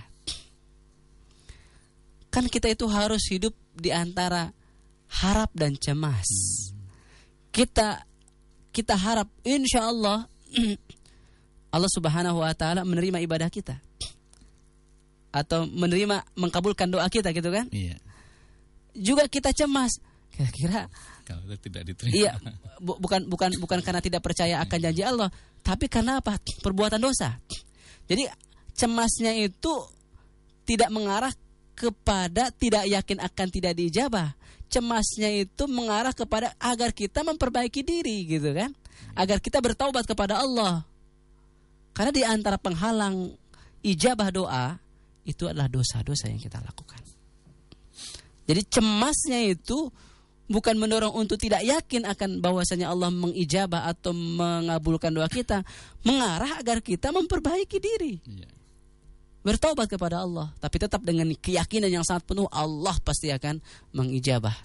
Kan kita itu harus hidup di antara harap dan cemas. Hmm. Kita kita harap insya Allah Allah Subhanahu Wa Taala menerima ibadah kita atau menerima mengkabulkan doa kita gitu kan? Iya. Juga kita cemas. Kira-kira kalau tidak diterima. Iya, bu bukan bukan bukan karena tidak percaya akan janji Allah, tapi karena apa? Perbuatan dosa. Jadi cemasnya itu tidak mengarah kepada tidak yakin akan tidak diijabah. Cemasnya itu mengarah kepada agar kita memperbaiki diri gitu kan? Agar kita bertaubat kepada Allah. Karena di antara penghalang ijabah doa itu adalah dosa-dosa yang kita lakukan. Jadi cemasnya itu bukan mendorong untuk tidak yakin akan bahwasanya Allah mengijabah atau mengabulkan doa kita, mengarah agar kita memperbaiki diri. Iya. Bertobat kepada Allah, tapi tetap dengan keyakinan yang sangat penuh Allah pasti akan mengijabah.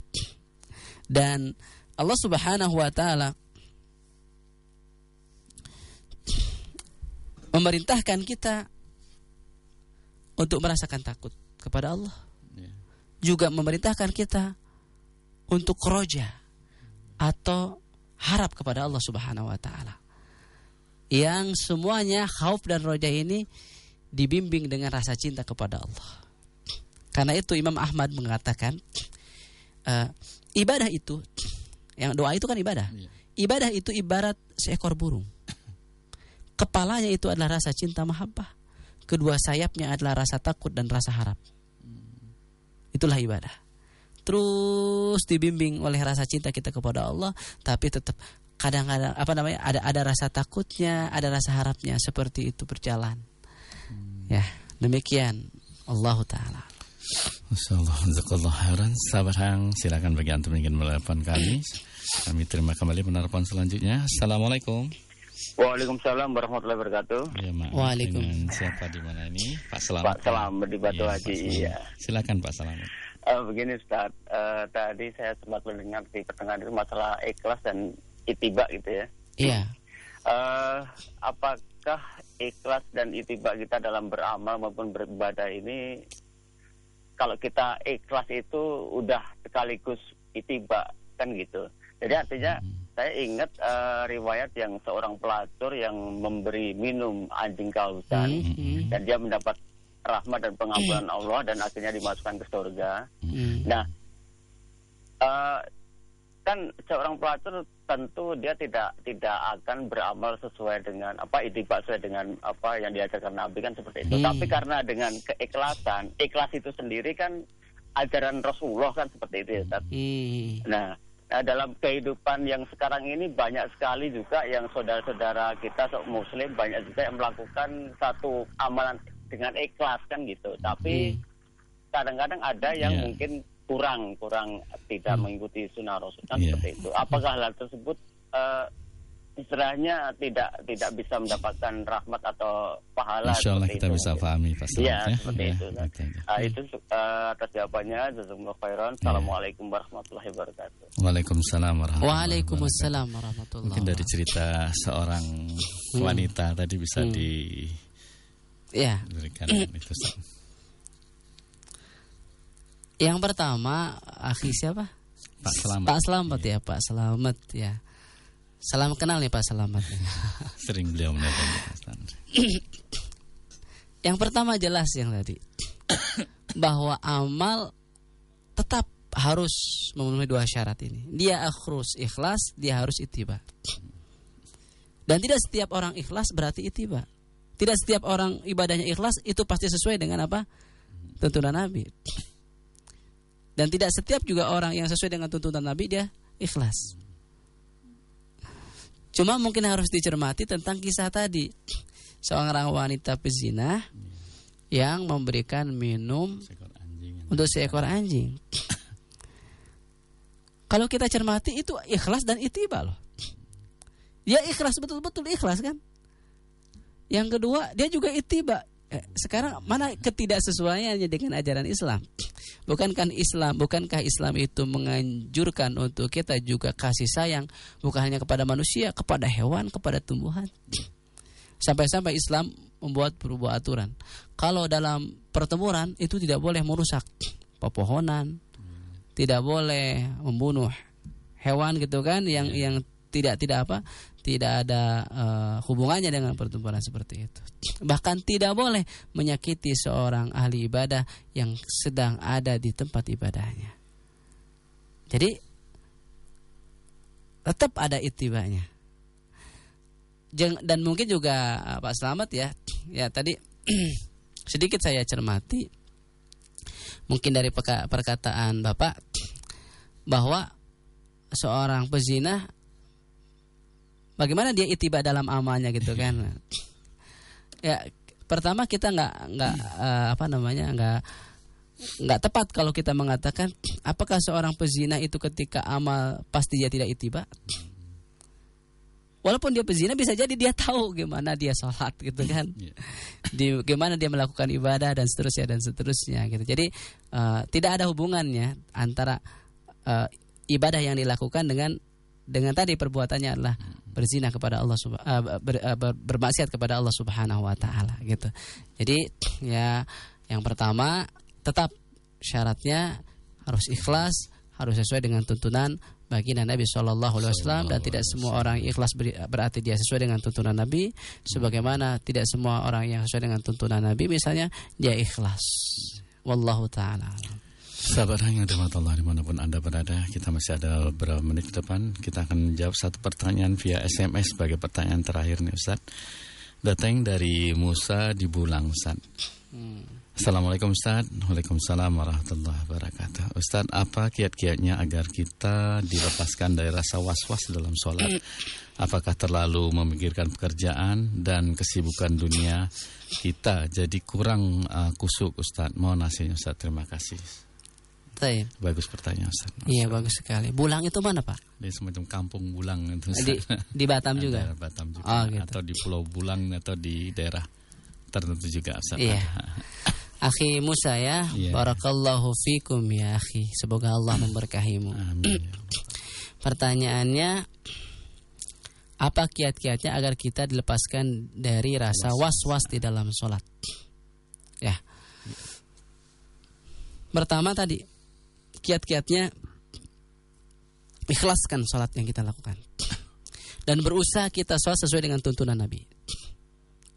Dan Allah Subhanahu wa taala memerintahkan kita untuk merasakan takut kepada Allah. Ya. Juga memerintahkan kita untuk roja atau harap kepada Allah Subhanahu wa taala. Yang semuanya khauf dan roja ini dibimbing dengan rasa cinta kepada Allah. Karena itu Imam Ahmad mengatakan uh, ibadah itu yang doa itu kan ibadah. Ya. Ibadah itu ibarat seekor burung. Kepalanya itu adalah rasa cinta mahabbah kedua sayapnya adalah rasa takut dan rasa harap. Itulah ibadah. Terus dibimbing oleh rasa cinta kita kepada Allah, tapi tetap kadang-kadang apa namanya ada ada rasa takutnya, ada rasa harapnya seperti itu berjalan. Hmm. Ya, demikian Allah taala. Masyaallah, Sahabat Hang, silakan bagi antum ingin menelepon kami. Kami terima kembali penelpon selanjutnya. Assalamualaikum. Waalaikumsalam warahmatullahi wabarakatuh. Ya, Waalaikumsalam. Siapa di mana ini? Pak Selamat. Pak Selamat di Batu ya, Haji. Iya. Silakan Pak Selamat. Uh, begini Ustaz, uh, tadi saya sempat mendengar di pertengahan itu masalah ikhlas dan itiba gitu ya. Iya. Uh, apakah ikhlas dan itiba kita dalam beramal maupun beribadah ini kalau kita ikhlas itu udah sekaligus itiba kan gitu. Jadi artinya hmm. Saya ingat uh, riwayat yang seorang pelacur yang memberi minum anjing kausan hmm. hmm. dan dia mendapat rahmat dan pengampunan hmm. Allah dan akhirnya dimasukkan ke surga. Hmm. Nah, uh, kan seorang pelacur tentu dia tidak tidak akan beramal sesuai dengan apa itiba sesuai dengan apa yang diajarkan Nabi kan seperti itu. Hmm. Tapi karena dengan keikhlasan, ikhlas itu sendiri kan ajaran Rasulullah kan seperti itu ya, Hmm. Nah, dalam kehidupan yang sekarang ini banyak sekali juga yang saudara-saudara kita muslim banyak juga yang melakukan satu amalan dengan ikhlas kan gitu. Tapi hmm. kadang-kadang hmm. ada yang yeah. mungkin kurang kurang tidak hmm. mengikuti sunnah Rasul kan yeah. seperti itu. Apakah hal tersebut uh, istilahnya tidak tidak bisa mendapatkan rahmat atau pahala Insya Allah kita itu. bisa pahami Pak Iya, ya, seperti ya, itu. Nah, uh, itu uh, atas jawabannya jazakumullah khairan. Ya. Assalamualaikum warahmatullahi wabarakatuh. Waalaikumsalam warahmatullahi Waalaikumsalam warahmatullahi Mungkin dari cerita seorang hmm. wanita tadi bisa hmm. di ya. berikan itu. Yang pertama, akhi siapa? Pak Selamat. Pak Selamat ya, ya Pak Selamat ya. Salam kenal nih Pak Selamat. Sering beliau mendatangi. yang pertama jelas yang tadi bahwa amal tetap harus memenuhi dua syarat ini. Dia harus ikhlas, dia harus itiba. Dan tidak setiap orang ikhlas berarti itiba. Tidak setiap orang ibadahnya ikhlas itu pasti sesuai dengan apa? Tuntunan Nabi. Dan tidak setiap juga orang yang sesuai dengan tuntunan Nabi dia ikhlas. Cuma mungkin harus dicermati tentang kisah tadi. Seorang wanita pezina yang memberikan minum untuk seekor anjing. Kalau kita cermati itu ikhlas dan itiba loh. Dia ikhlas betul-betul ikhlas kan? Yang kedua, dia juga itiba. Eh, sekarang mana ketidaksesuaiannya dengan ajaran Islam? Bukankah Islam, bukankah Islam itu menganjurkan untuk kita juga kasih sayang bukan hanya kepada manusia, kepada hewan, kepada tumbuhan? Sampai-sampai Islam membuat berubah aturan. Kalau dalam pertempuran itu tidak boleh merusak pepohonan, tidak boleh membunuh hewan gitu kan yang iya. yang tidak tidak apa tidak ada uh, hubungannya dengan pertumbuhan seperti itu. Bahkan tidak boleh menyakiti seorang ahli ibadah yang sedang ada di tempat ibadahnya. Jadi tetap ada itibanya. Dan mungkin juga eh, Pak Selamat ya, ya tadi sedikit saya cermati mungkin dari perkataan Bapak bahwa seorang pezina bagaimana dia itiba dalam amalnya gitu kan? Ya pertama kita nggak nggak uh, apa namanya nggak nggak tepat kalau kita mengatakan apakah seorang pezina itu ketika amal pasti dia tidak itiba? Walaupun dia pezina bisa jadi dia tahu gimana dia sholat gitu kan? Iya. di gimana dia melakukan ibadah dan seterusnya dan seterusnya gitu. Jadi uh, tidak ada hubungannya antara uh, ibadah yang dilakukan dengan dengan tadi perbuatannya adalah berzina kepada Allah uh, ber, uh, ber, bermaksiat kepada Allah Subhanahu wa taala gitu. Jadi ya yang pertama tetap syaratnya harus ikhlas, harus sesuai dengan tuntunan baginda Nabi Shallallahu Alaihi Wasallam dan tidak semua orang ikhlas berarti dia sesuai dengan tuntunan Nabi. Sebagaimana tidak semua orang yang sesuai dengan tuntunan Nabi misalnya dia ikhlas. Wallahu taala. Sahabat yang dirahmati Allah di mana pun Anda berada Kita masih ada beberapa menit ke depan. Kita akan menjawab satu pertanyaan via SMS Sebagai pertanyaan terakhir nih Ustaz. Datang dari Musa di Bulang Ustaz. Assalamualaikum Ustaz. Waalaikumsalam warahmatullahi wabarakatuh. Ustaz apa kiat-kiatnya agar kita dilepaskan dari rasa was-was dalam sholat? Apakah terlalu memikirkan pekerjaan dan kesibukan dunia kita Jadi kurang uh, kusuk Ustaz? Mohon nasihatnya Ustaz. Terima kasih Bagus pertanyaan Ustaz. Iya bagus sekali. Bulang itu mana Pak? Di semacam kampung Bulang itu. Di, di Batam juga. Batam juga. Oh, gitu. Atau di Pulau Bulang atau di daerah tertentu juga Ustaz. Iya. Akhi Musa ya, yeah. barakallahu fikum ya akhi. Semoga Allah memberkahimu. Amin. Pertanyaannya Apa kiat-kiatnya agar kita dilepaskan dari rasa was-was di dalam sholat? Ya. Pertama tadi kiat-kiatnya ikhlaskan sholat yang kita lakukan dan berusaha kita sholat sesuai dengan tuntunan Nabi.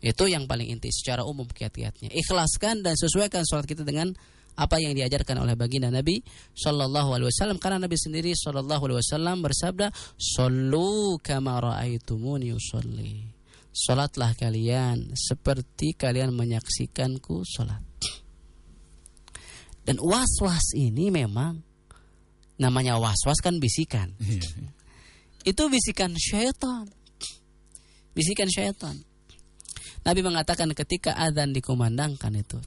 Itu yang paling inti secara umum kiat-kiatnya. Ikhlaskan dan sesuaikan sholat kita dengan apa yang diajarkan oleh baginda Nabi Shallallahu Alaihi Wasallam karena Nabi sendiri Shallallahu Alaihi Wasallam bersabda, "Sallu kama usolli." Salatlah kalian seperti kalian menyaksikanku salat. Dan was-was ini memang namanya was-was kan bisikan. Iya. Itu bisikan syaitan. Bisikan syaitan. Nabi mengatakan ketika azan dikumandangkan itu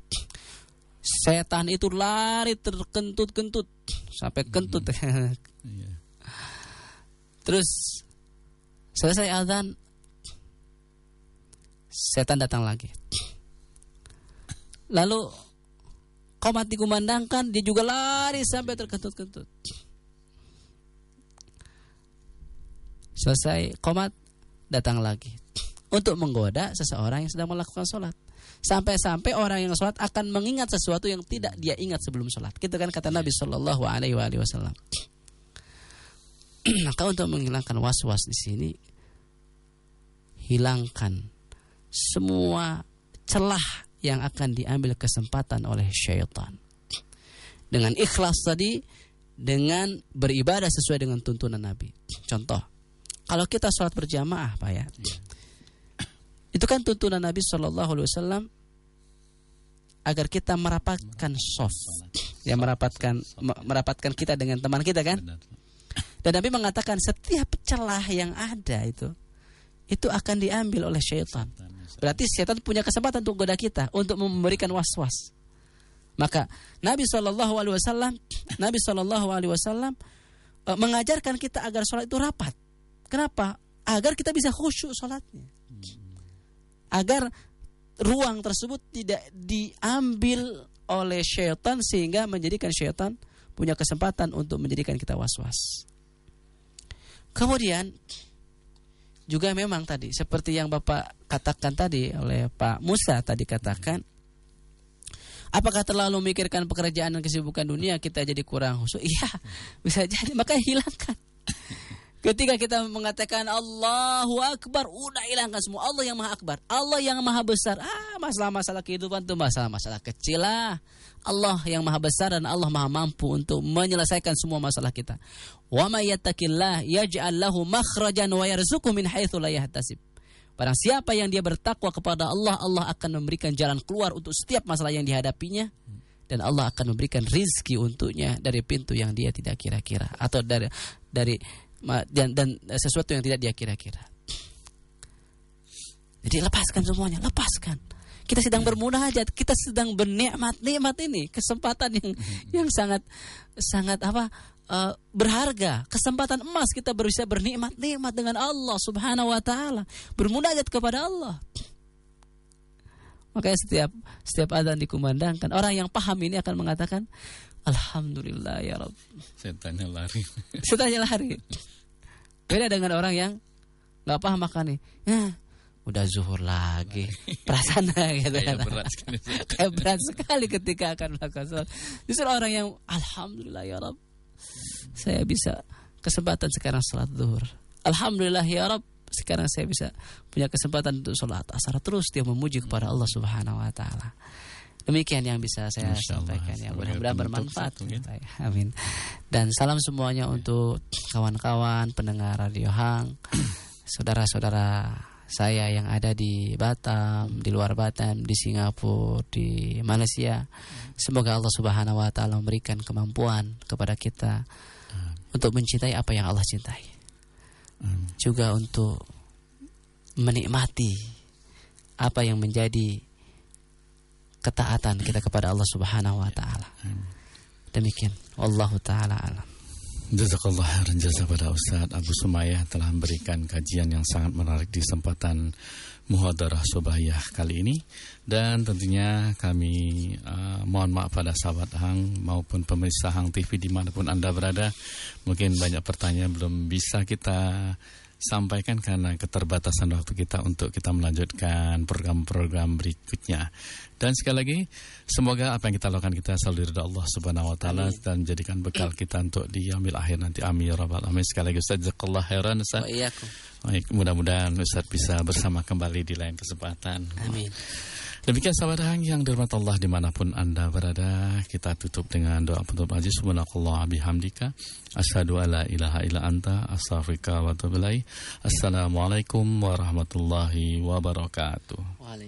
setan itu lari terkentut-kentut sampai kentut. Iya. Terus selesai azan setan datang lagi. Lalu komat dikumandangkan dia juga lari sampai terkentut-kentut. Selesai komat datang lagi untuk menggoda seseorang yang sedang melakukan sholat. Sampai-sampai orang yang sholat akan mengingat sesuatu yang tidak dia ingat sebelum sholat. Gitu kan kata Nabi Shallallahu Alaihi Wasallam. Maka untuk menghilangkan was-was di sini, hilangkan semua celah yang akan diambil kesempatan oleh syaitan. Dengan ikhlas tadi, dengan beribadah sesuai dengan tuntunan Nabi. Contoh, kalau kita sholat berjamaah, pak ya, itu kan tuntunan Nabi Shallallahu Alaihi Wasallam agar kita merapatkan soft, ya merapatkan merapatkan kita dengan teman kita kan. Dan Nabi mengatakan setiap celah yang ada itu itu akan diambil oleh syaitan. Berarti setan punya kesempatan untuk goda kita untuk memberikan was-was. Maka Nabi Wasallam, Nabi Wasallam e, mengajarkan kita agar sholat itu rapat. Kenapa? Agar kita bisa khusyuk sholatnya. Agar ruang tersebut tidak diambil oleh syaitan sehingga menjadikan syaitan punya kesempatan untuk menjadikan kita was-was. Kemudian juga memang tadi seperti yang Bapak katakan tadi oleh Pak Musa tadi katakan apakah terlalu memikirkan pekerjaan dan kesibukan dunia kita jadi kurang khusyuk? Iya, bisa jadi maka hilangkan. Ketika kita mengatakan Allahu Akbar, udah hilangkan semua. Allah yang Maha Akbar, Allah yang Maha Besar. Ah, masalah-masalah kehidupan itu masalah-masalah kecil lah. Allah yang Maha Besar dan Allah Maha mampu untuk menyelesaikan semua masalah kita. Wa may yattaqillah yaj'al lahu makhrajan wa yarzuqhu min haitsu la yahtasib. Barang siapa yang dia bertakwa kepada Allah, Allah akan memberikan jalan keluar untuk setiap masalah yang dihadapinya dan Allah akan memberikan rizki untuknya dari pintu yang dia tidak kira-kira atau dari dari dan, dan sesuatu yang tidak dia kira-kira. Jadi lepaskan semuanya, lepaskan. Kita sedang bermunajat, kita sedang bernikmat nikmat ini, kesempatan yang yang sangat sangat apa eh, berharga, kesempatan emas kita bisa bernikmat nikmat dengan Allah Subhanahu wa taala, bermunajat kepada Allah. Makanya setiap setiap adzan dikumandangkan, orang yang paham ini akan mengatakan Alhamdulillah ya Rabb. Setannya lari. Setannya lari. Beda dengan orang yang nggak paham makan nih. Ya, udah zuhur lagi. Perasaan gitu Kayak kan. berat sekali. Kayak berat sekali ketika akan melakukan sholat. Justru orang yang Alhamdulillah ya Rabb. Saya bisa kesempatan sekarang sholat zuhur. Alhamdulillah ya Rabb. Sekarang saya bisa punya kesempatan untuk sholat asar. Terus dia memuji kepada Allah subhanahu wa ta'ala. Demikian yang bisa saya Masya Allah. sampaikan ya. Mudah-mudahan bermanfaat. satu, ya. Amin. Dan salam semuanya untuk kawan-kawan pendengar Radio Hang, saudara-saudara saya yang ada di Batam, di luar Batam, di Singapura, di Malaysia. Semoga Allah Subhanahu wa taala memberikan kemampuan kepada kita untuk mencintai apa yang Allah cintai. Amin. Juga untuk menikmati apa yang menjadi ketaatan kita kepada Allah Subhanahu wa taala. Demikian wallahu taala alam. Jazakallah khairan jasa pada Ustaz Abu Sumayyah telah memberikan kajian yang sangat menarik di kesempatan Muhadarah Subahiyah kali ini dan tentunya kami uh, mohon maaf pada sahabat Hang maupun pemirsa Hang TV di mana pun Anda berada mungkin banyak pertanyaan belum bisa kita sampaikan karena keterbatasan waktu kita untuk kita melanjutkan program-program berikutnya. Dan sekali lagi, semoga apa yang kita lakukan kita selalu ridha Allah Subhanahu wa taala dan menjadikan bekal kita untuk di yaumil akhir nanti. Amin ya rabbal alamin. Sekali lagi Ustaz jazakallah khairan Ustaz. Baik, mudah-mudahan Ustaz bisa bersama kembali di lain kesempatan. Amin. Demikian sahabat Hang yang dirahmati Allah di mana pun Anda berada Kita tutup dengan doa penutup aziz Subhanakallah bihamdika Asyhadu ala ilaha illa anta Astaghfirullah wa Assalamualaikum warahmatullahi wabarakatuh Waalaikumsalam